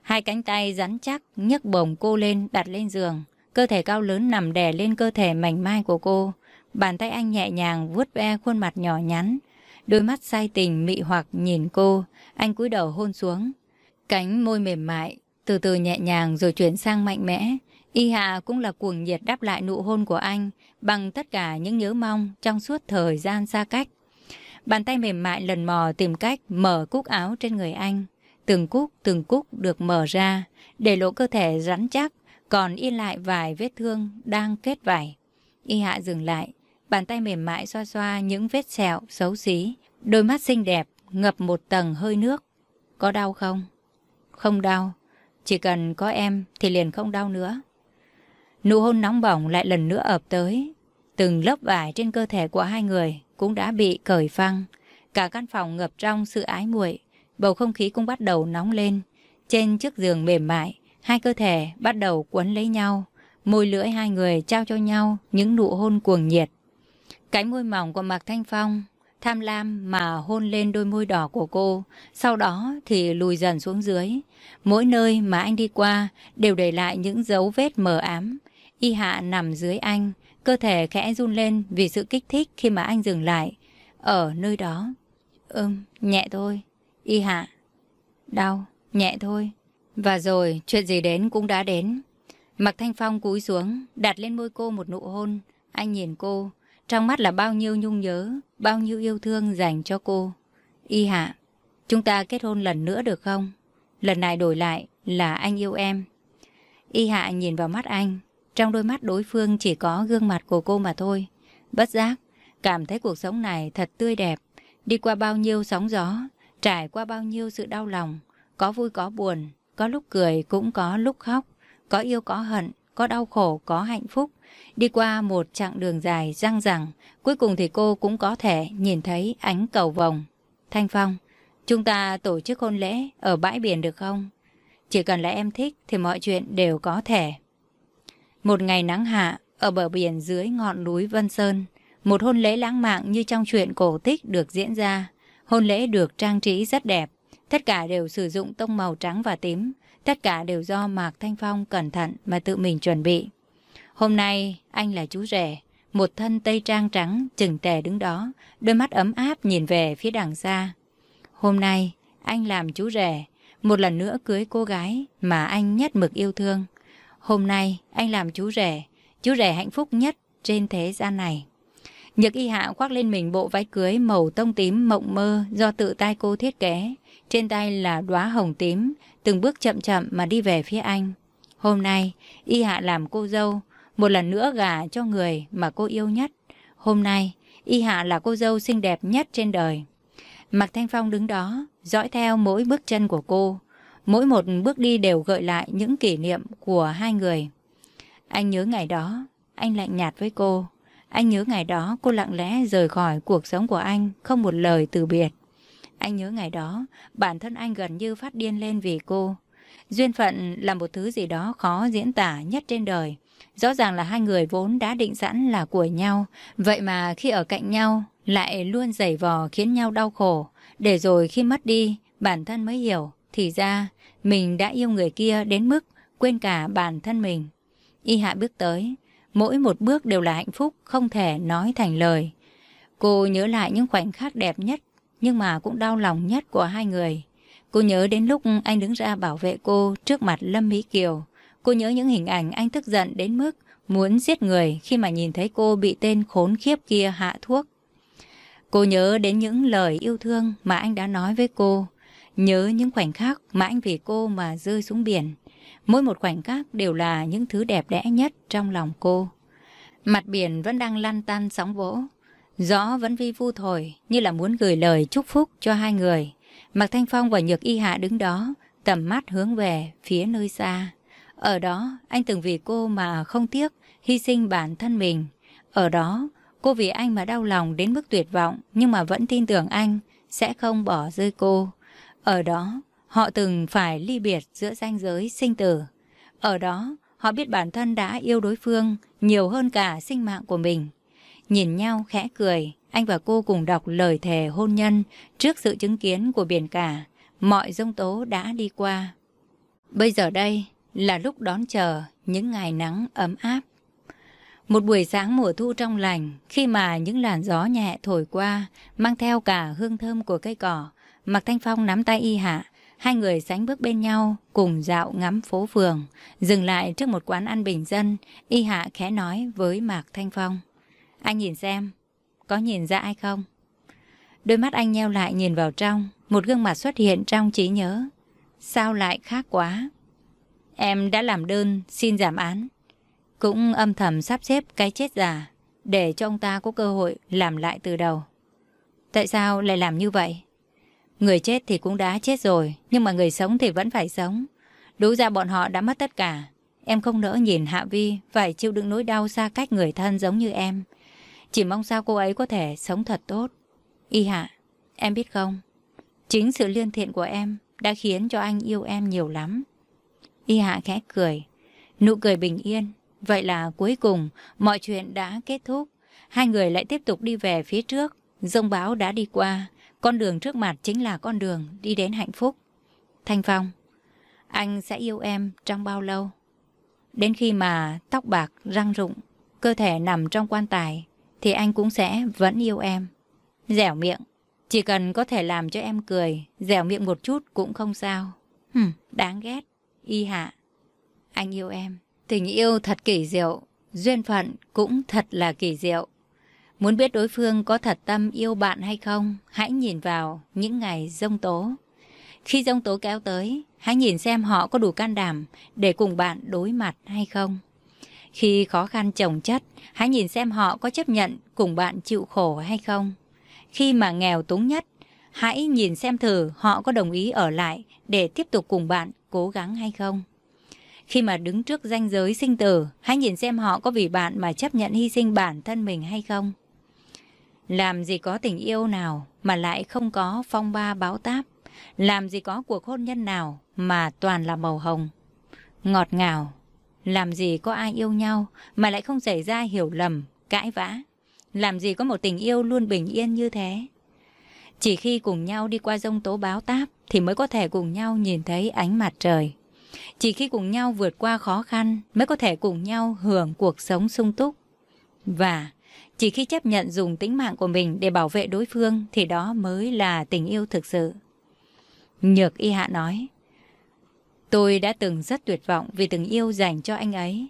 Hai cánh tay rắn chắc nhấc bổng cô lên đặt lên giường. Cơ thể cao lớn nằm đè lên cơ thể mảnh mai của cô. Bàn tay anh nhẹ nhàng vuốt ve khuôn mặt nhỏ nhắn. Đôi mắt say tình mị hoặc nhìn cô. Anh cúi đầu hôn xuống. Cánh môi mềm mại, từ từ nhẹ nhàng rồi chuyển sang mạnh mẽ. Y Hạ cũng là cuồng nhiệt đáp lại nụ hôn của anh bằng tất cả những nhớ mong trong suốt thời gian xa cách. Bàn tay mềm mại lần mò tìm cách mở cúc áo trên người anh. Từng cúc, từng cúc được mở ra, để lộ cơ thể rắn chắc, còn in lại vài vết thương đang kết vải. Y hạ dừng lại, bàn tay mềm mại xoa xoa những vết sẹo xấu xí, đôi mắt xinh đẹp, ngập một tầng hơi nước. Có đau không? Không đau, chỉ cần có em thì liền không đau nữa. Nụ hôn nóng bỏng lại lần nữa ập tới. Từng lớp vải trên cơ thể của hai người cũng đã bị cởi phăng. Cả căn phòng ngập trong sự ái muội bầu không khí cũng bắt đầu nóng lên. Trên chiếc giường mềm mại, hai cơ thể bắt đầu quấn lấy nhau. Môi lưỡi hai người trao cho nhau những nụ hôn cuồng nhiệt. Cánh môi mỏng của Mạc Thanh Phong tham lam mà hôn lên đôi môi đỏ của cô, sau đó thì lùi dần xuống dưới. Mỗi nơi mà anh đi qua đều để lại những dấu vết mờ ám. Y hạ nằm dưới anh, cơ thể khẽ run lên vì sự kích thích khi mà anh dừng lại. Ở nơi đó, ừm, nhẹ thôi. Y hạ. Đau, nhẹ thôi. Và rồi, chuyện gì đến cũng đã đến. Mặc Thanh Phong cúi xuống, đặt lên môi cô một nụ hôn. Anh nhìn cô, trong mắt là bao nhiêu nhung nhớ, bao nhiêu yêu thương dành cho cô. Y hạ, chúng ta kết hôn lần nữa được không? Lần này đổi lại là anh yêu em. Y hạ nhìn vào mắt anh, trong đôi mắt đối phương chỉ có gương mặt của cô mà thôi. Bất giác, cảm thấy cuộc sống này thật tươi đẹp. Đi qua bao nhiêu sóng gió, Trải qua bao nhiêu sự đau lòng, có vui có buồn, có lúc cười cũng có lúc khóc, có yêu có hận, có đau khổ, có hạnh phúc. Đi qua một chặng đường dài răng rằng, cuối cùng thì cô cũng có thể nhìn thấy ánh cầu vồng. Thanh Phong, chúng ta tổ chức hôn lễ ở bãi biển được không? Chỉ cần là em thích thì mọi chuyện đều có thể. Một ngày nắng hạ, ở bờ biển dưới ngọn núi Vân Sơn, một hôn lễ lãng mạn như trong chuyện cổ tích được diễn ra. Hôn lễ được trang trí rất đẹp. Tất cả đều sử dụng tông màu trắng và tím. Tất cả đều do Mạc Thanh Phong cẩn thận mà tự mình chuẩn bị. Hôm nay, anh là chú rể. Một thân tây trang trắng, chừng tề đứng đó. Đôi mắt ấm áp nhìn về phía đằng xa. Hôm nay, anh làm chú rể. Một lần nữa cưới cô gái mà anh nhất mực yêu thương. Hôm nay, anh làm chú rể. Chú rể hạnh phúc nhất trên thế gian này. nhật y hạ khoác lên mình bộ váy cưới màu tông tím mộng mơ do tự tay cô thiết kế. Trên tay là đóa hồng tím, từng bước chậm chậm mà đi về phía anh. Hôm nay, y hạ làm cô dâu, một lần nữa gả cho người mà cô yêu nhất. Hôm nay, y hạ là cô dâu xinh đẹp nhất trên đời. Mạc Thanh Phong đứng đó, dõi theo mỗi bước chân của cô. Mỗi một bước đi đều gợi lại những kỷ niệm của hai người. Anh nhớ ngày đó, anh lạnh nhạt với cô. Anh nhớ ngày đó cô lặng lẽ rời khỏi cuộc sống của anh, không một lời từ biệt. Anh nhớ ngày đó, bản thân anh gần như phát điên lên vì cô. Duyên phận là một thứ gì đó khó diễn tả nhất trên đời. Rõ ràng là hai người vốn đã định sẵn là của nhau. Vậy mà khi ở cạnh nhau, lại luôn giày vò khiến nhau đau khổ. Để rồi khi mất đi, bản thân mới hiểu. Thì ra, mình đã yêu người kia đến mức quên cả bản thân mình. Y hạ bước tới. Mỗi một bước đều là hạnh phúc, không thể nói thành lời. Cô nhớ lại những khoảnh khắc đẹp nhất, nhưng mà cũng đau lòng nhất của hai người. Cô nhớ đến lúc anh đứng ra bảo vệ cô trước mặt Lâm Mỹ Kiều. Cô nhớ những hình ảnh anh tức giận đến mức muốn giết người khi mà nhìn thấy cô bị tên khốn khiếp kia hạ thuốc. Cô nhớ đến những lời yêu thương mà anh đã nói với cô. Nhớ những khoảnh khắc mà anh vì cô mà rơi xuống biển. Mỗi một khoảnh khắc đều là những thứ đẹp đẽ nhất trong lòng cô. Mặt biển vẫn đang lăn tan sóng vỗ. Gió vẫn vi vu thổi như là muốn gửi lời chúc phúc cho hai người. Mạc Thanh Phong và Nhược Y Hạ đứng đó, tầm mắt hướng về phía nơi xa. Ở đó, anh từng vì cô mà không tiếc, hy sinh bản thân mình. Ở đó, cô vì anh mà đau lòng đến mức tuyệt vọng, nhưng mà vẫn tin tưởng anh sẽ không bỏ rơi cô. Ở đó, họ từng phải ly biệt giữa ranh giới sinh tử. Ở đó, họ biết bản thân đã yêu đối phương nhiều hơn cả sinh mạng của mình. Nhìn nhau khẽ cười, anh và cô cùng đọc lời thề hôn nhân trước sự chứng kiến của biển cả. Mọi dông tố đã đi qua. Bây giờ đây là lúc đón chờ những ngày nắng ấm áp. Một buổi sáng mùa thu trong lành, khi mà những làn gió nhẹ thổi qua, mang theo cả hương thơm của cây cỏ, Mạc Thanh Phong nắm tay y hạ, hai người sánh bước bên nhau, cùng dạo ngắm phố phường. Dừng lại trước một quán ăn bình dân, y hạ khẽ nói với Mạc Thanh Phong. Anh nhìn xem, có nhìn ra ai không? Đôi mắt anh nheo lại nhìn vào trong, một gương mặt xuất hiện trong trí nhớ. Sao lại khác quá? Em đã làm đơn xin giảm án. Cũng âm thầm sắp xếp cái chết giả để cho ông ta có cơ hội làm lại từ đầu. Tại sao lại làm như vậy? Người chết thì cũng đã chết rồi, nhưng mà người sống thì vẫn phải sống. Đủ ra bọn họ đã mất tất cả. Em không nỡ nhìn Hạ Vi phải chịu đựng nỗi đau xa cách người thân giống như em. Chỉ mong sao cô ấy có thể sống thật tốt. Y Hạ, em biết không? Chính sự liên thiện của em đã khiến cho anh yêu em nhiều lắm. Y Hạ khẽ cười. Nụ cười bình yên. Vậy là cuối cùng mọi chuyện đã kết thúc. Hai người lại tiếp tục đi về phía trước. Dông báo đã đi qua. Con đường trước mặt chính là con đường đi đến hạnh phúc. Thanh Phong, anh sẽ yêu em trong bao lâu? Đến khi mà tóc bạc răng rụng, cơ thể nằm trong quan tài, thì anh cũng sẽ vẫn yêu em. Dẻo miệng, chỉ cần có thể làm cho em cười, dẻo miệng một chút cũng không sao. Hừm, đáng ghét. Y hạ, anh yêu em. Tình yêu thật kỳ diệu, duyên phận cũng thật là kỳ diệu. Muốn biết đối phương có thật tâm yêu bạn hay không, hãy nhìn vào những ngày rông tố. Khi rông tố kéo tới, hãy nhìn xem họ có đủ can đảm để cùng bạn đối mặt hay không. Khi khó khăn chồng chất, hãy nhìn xem họ có chấp nhận cùng bạn chịu khổ hay không. Khi mà nghèo túng nhất, hãy nhìn xem thử họ có đồng ý ở lại để tiếp tục cùng bạn cố gắng hay không. Khi mà đứng trước ranh giới sinh tử, hãy nhìn xem họ có vì bạn mà chấp nhận hy sinh bản thân mình hay không. Làm gì có tình yêu nào mà lại không có phong ba báo táp. Làm gì có cuộc hôn nhân nào mà toàn là màu hồng. Ngọt ngào. Làm gì có ai yêu nhau mà lại không xảy ra hiểu lầm, cãi vã. Làm gì có một tình yêu luôn bình yên như thế. Chỉ khi cùng nhau đi qua dông tố báo táp thì mới có thể cùng nhau nhìn thấy ánh mặt trời. Chỉ khi cùng nhau vượt qua khó khăn mới có thể cùng nhau hưởng cuộc sống sung túc. Và chỉ khi chấp nhận dùng tính mạng của mình để bảo vệ đối phương thì đó mới là tình yêu thực sự. Nhược y hạ nói, tôi đã từng rất tuyệt vọng vì tình yêu dành cho anh ấy.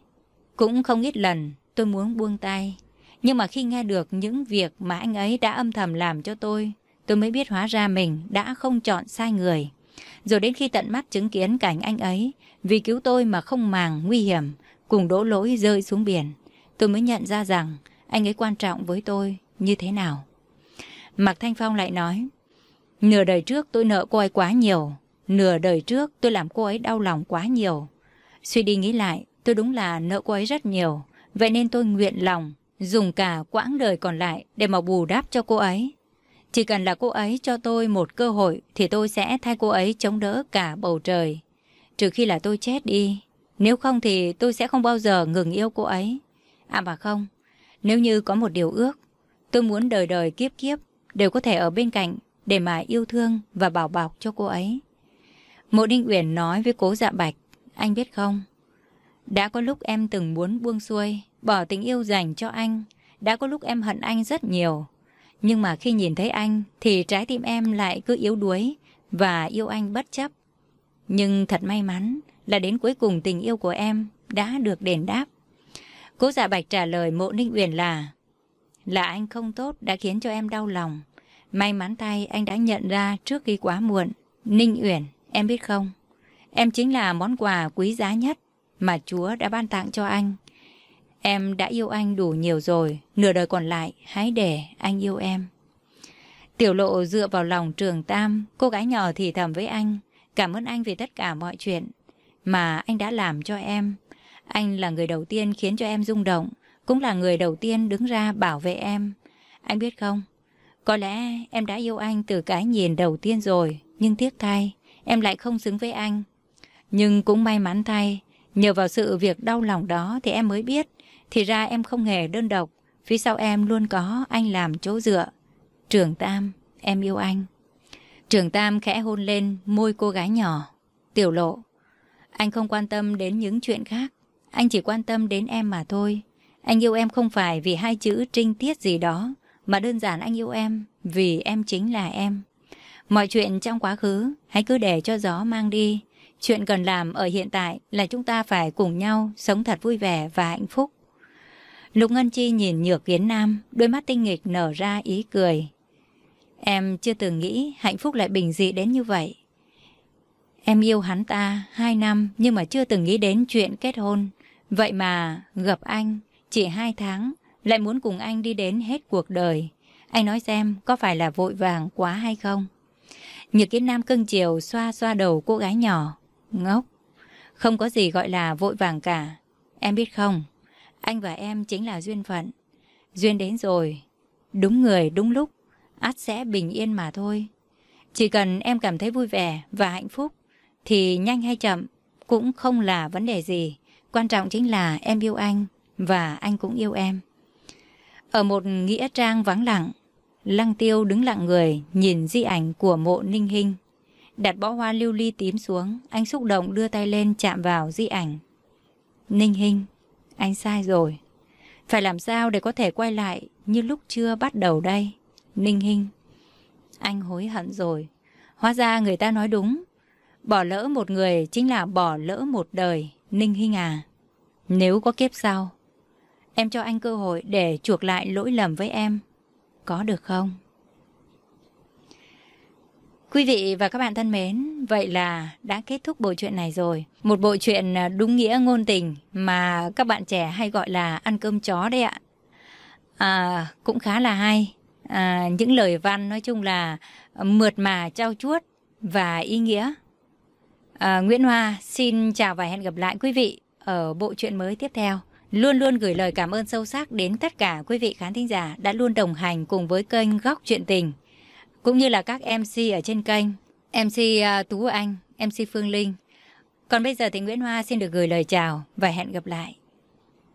Cũng không ít lần tôi muốn buông tay. Nhưng mà khi nghe được những việc mà anh ấy đã âm thầm làm cho tôi, tôi mới biết hóa ra mình đã không chọn sai người. Rồi đến khi tận mắt chứng kiến cảnh anh ấy, vì cứu tôi mà không màng nguy hiểm, cùng đổ lỗi rơi xuống biển, tôi mới nhận ra rằng anh ấy quan trọng với tôi như thế nào. Mạc Thanh Phong lại nói, nửa đời trước tôi nợ cô ấy quá nhiều, nửa đời trước tôi làm cô ấy đau lòng quá nhiều. Suy đi nghĩ lại, tôi đúng là nợ cô ấy rất nhiều, vậy nên tôi nguyện lòng dùng cả quãng đời còn lại để mà bù đắp cho cô ấy. Chỉ cần là cô ấy cho tôi một cơ hội thì tôi sẽ thay cô ấy chống đỡ cả bầu trời. Trừ khi là tôi chết đi. Nếu không thì tôi sẽ không bao giờ ngừng yêu cô ấy. À mà không, nếu như có một điều ước, tôi muốn đời đời kiếp kiếp đều có thể ở bên cạnh để mà yêu thương và bảo bọc cho cô ấy. Mộ Đinh Uyển nói với cố dạ bạch, anh biết không? Đã có lúc em từng muốn buông xuôi, bỏ tình yêu dành cho anh. Đã có lúc em hận anh rất nhiều. Nhưng mà khi nhìn thấy anh thì trái tim em lại cứ yếu đuối và yêu anh bất chấp. Nhưng thật may mắn là đến cuối cùng tình yêu của em đã được đền đáp. Cố dạ bạch trả lời mộ ninh uyển là Là anh không tốt đã khiến cho em đau lòng. May mắn tay anh đã nhận ra trước khi quá muộn. Ninh Uyển, em biết không? Em chính là món quà quý giá nhất mà Chúa đã ban tặng cho anh. Em đã yêu anh đủ nhiều rồi, nửa đời còn lại hãy để anh yêu em. Tiểu lộ dựa vào lòng trường Tam, cô gái nhỏ thì thầm với anh. Cảm ơn anh vì tất cả mọi chuyện mà anh đã làm cho em. Anh là người đầu tiên khiến cho em rung động, cũng là người đầu tiên đứng ra bảo vệ em. Anh biết không, có lẽ em đã yêu anh từ cái nhìn đầu tiên rồi, nhưng tiếc thay, em lại không xứng với anh. Nhưng cũng may mắn thay, nhờ vào sự việc đau lòng đó thì em mới biết, thì ra em không hề đơn độc, phía sau em luôn có anh làm chỗ dựa. Trường Tam, em yêu anh. Trường Tam khẽ hôn lên môi cô gái nhỏ. Tiểu lộ, anh không quan tâm đến những chuyện khác, anh chỉ quan tâm đến em mà thôi. Anh yêu em không phải vì hai chữ trinh tiết gì đó, mà đơn giản anh yêu em vì em chính là em. Mọi chuyện trong quá khứ hãy cứ để cho gió mang đi. Chuyện cần làm ở hiện tại là chúng ta phải cùng nhau sống thật vui vẻ và hạnh phúc. Lục Ngân Chi nhìn Nhược Kiến Nam, đôi mắt tinh nghịch nở ra ý cười. Em chưa từng nghĩ hạnh phúc lại bình dị đến như vậy. Em yêu hắn ta hai năm nhưng mà chưa từng nghĩ đến chuyện kết hôn. Vậy mà gặp anh chỉ hai tháng lại muốn cùng anh đi đến hết cuộc đời. Anh nói xem có phải là vội vàng quá hay không? Nhật kiến nam cưng chiều xoa xoa đầu cô gái nhỏ. Ngốc. Không có gì gọi là vội vàng cả. Em biết không? Anh và em chính là duyên phận. Duyên đến rồi. Đúng người, đúng lúc. ắt sẽ bình yên mà thôi. Chỉ cần em cảm thấy vui vẻ và hạnh phúc thì nhanh hay chậm cũng không là vấn đề gì. Quan trọng chính là em yêu anh và anh cũng yêu em. Ở một nghĩa trang vắng lặng, Lăng Tiêu đứng lặng người nhìn di ảnh của mộ ninh hình. Đặt bó hoa lưu ly tím xuống, anh xúc động đưa tay lên chạm vào di ảnh. Ninh hình, anh sai rồi. Phải làm sao để có thể quay lại như lúc chưa bắt đầu đây? Ninh hình, anh hối hận rồi. Hóa ra người ta nói đúng. Bỏ lỡ một người chính là bỏ lỡ một đời, Ninh hình à. Nếu có kiếp sau, Em cho anh cơ hội để chuộc lại lỗi lầm với em. Có được không? Quý vị và các bạn thân mến, vậy là đã kết thúc bộ truyện này rồi. Một bộ truyện à, đúng nghĩa ngôn tình mà các bạn trẻ hay gọi là ăn cơm chó đấy ạ. À, cũng khá là hay. À, những lời văn nói chung là mượt mà, trao chuốt và ý nghĩa. À, Nguyễn Hoa xin chào và hẹn gặp lại quý vị ở bộ truyện mới tiếp theo. Luôn luôn gửi lời cảm ơn sâu sắc đến tất cả quý vị khán thính giả đã luôn đồng hành cùng với kênh Góc Chuyện Tình, cũng như là các MC ở trên kênh, MC à, Tú Anh, MC Phương Linh. Còn bây giờ thì Nguyễn Hoa xin được gửi lời chào và hẹn gặp lại.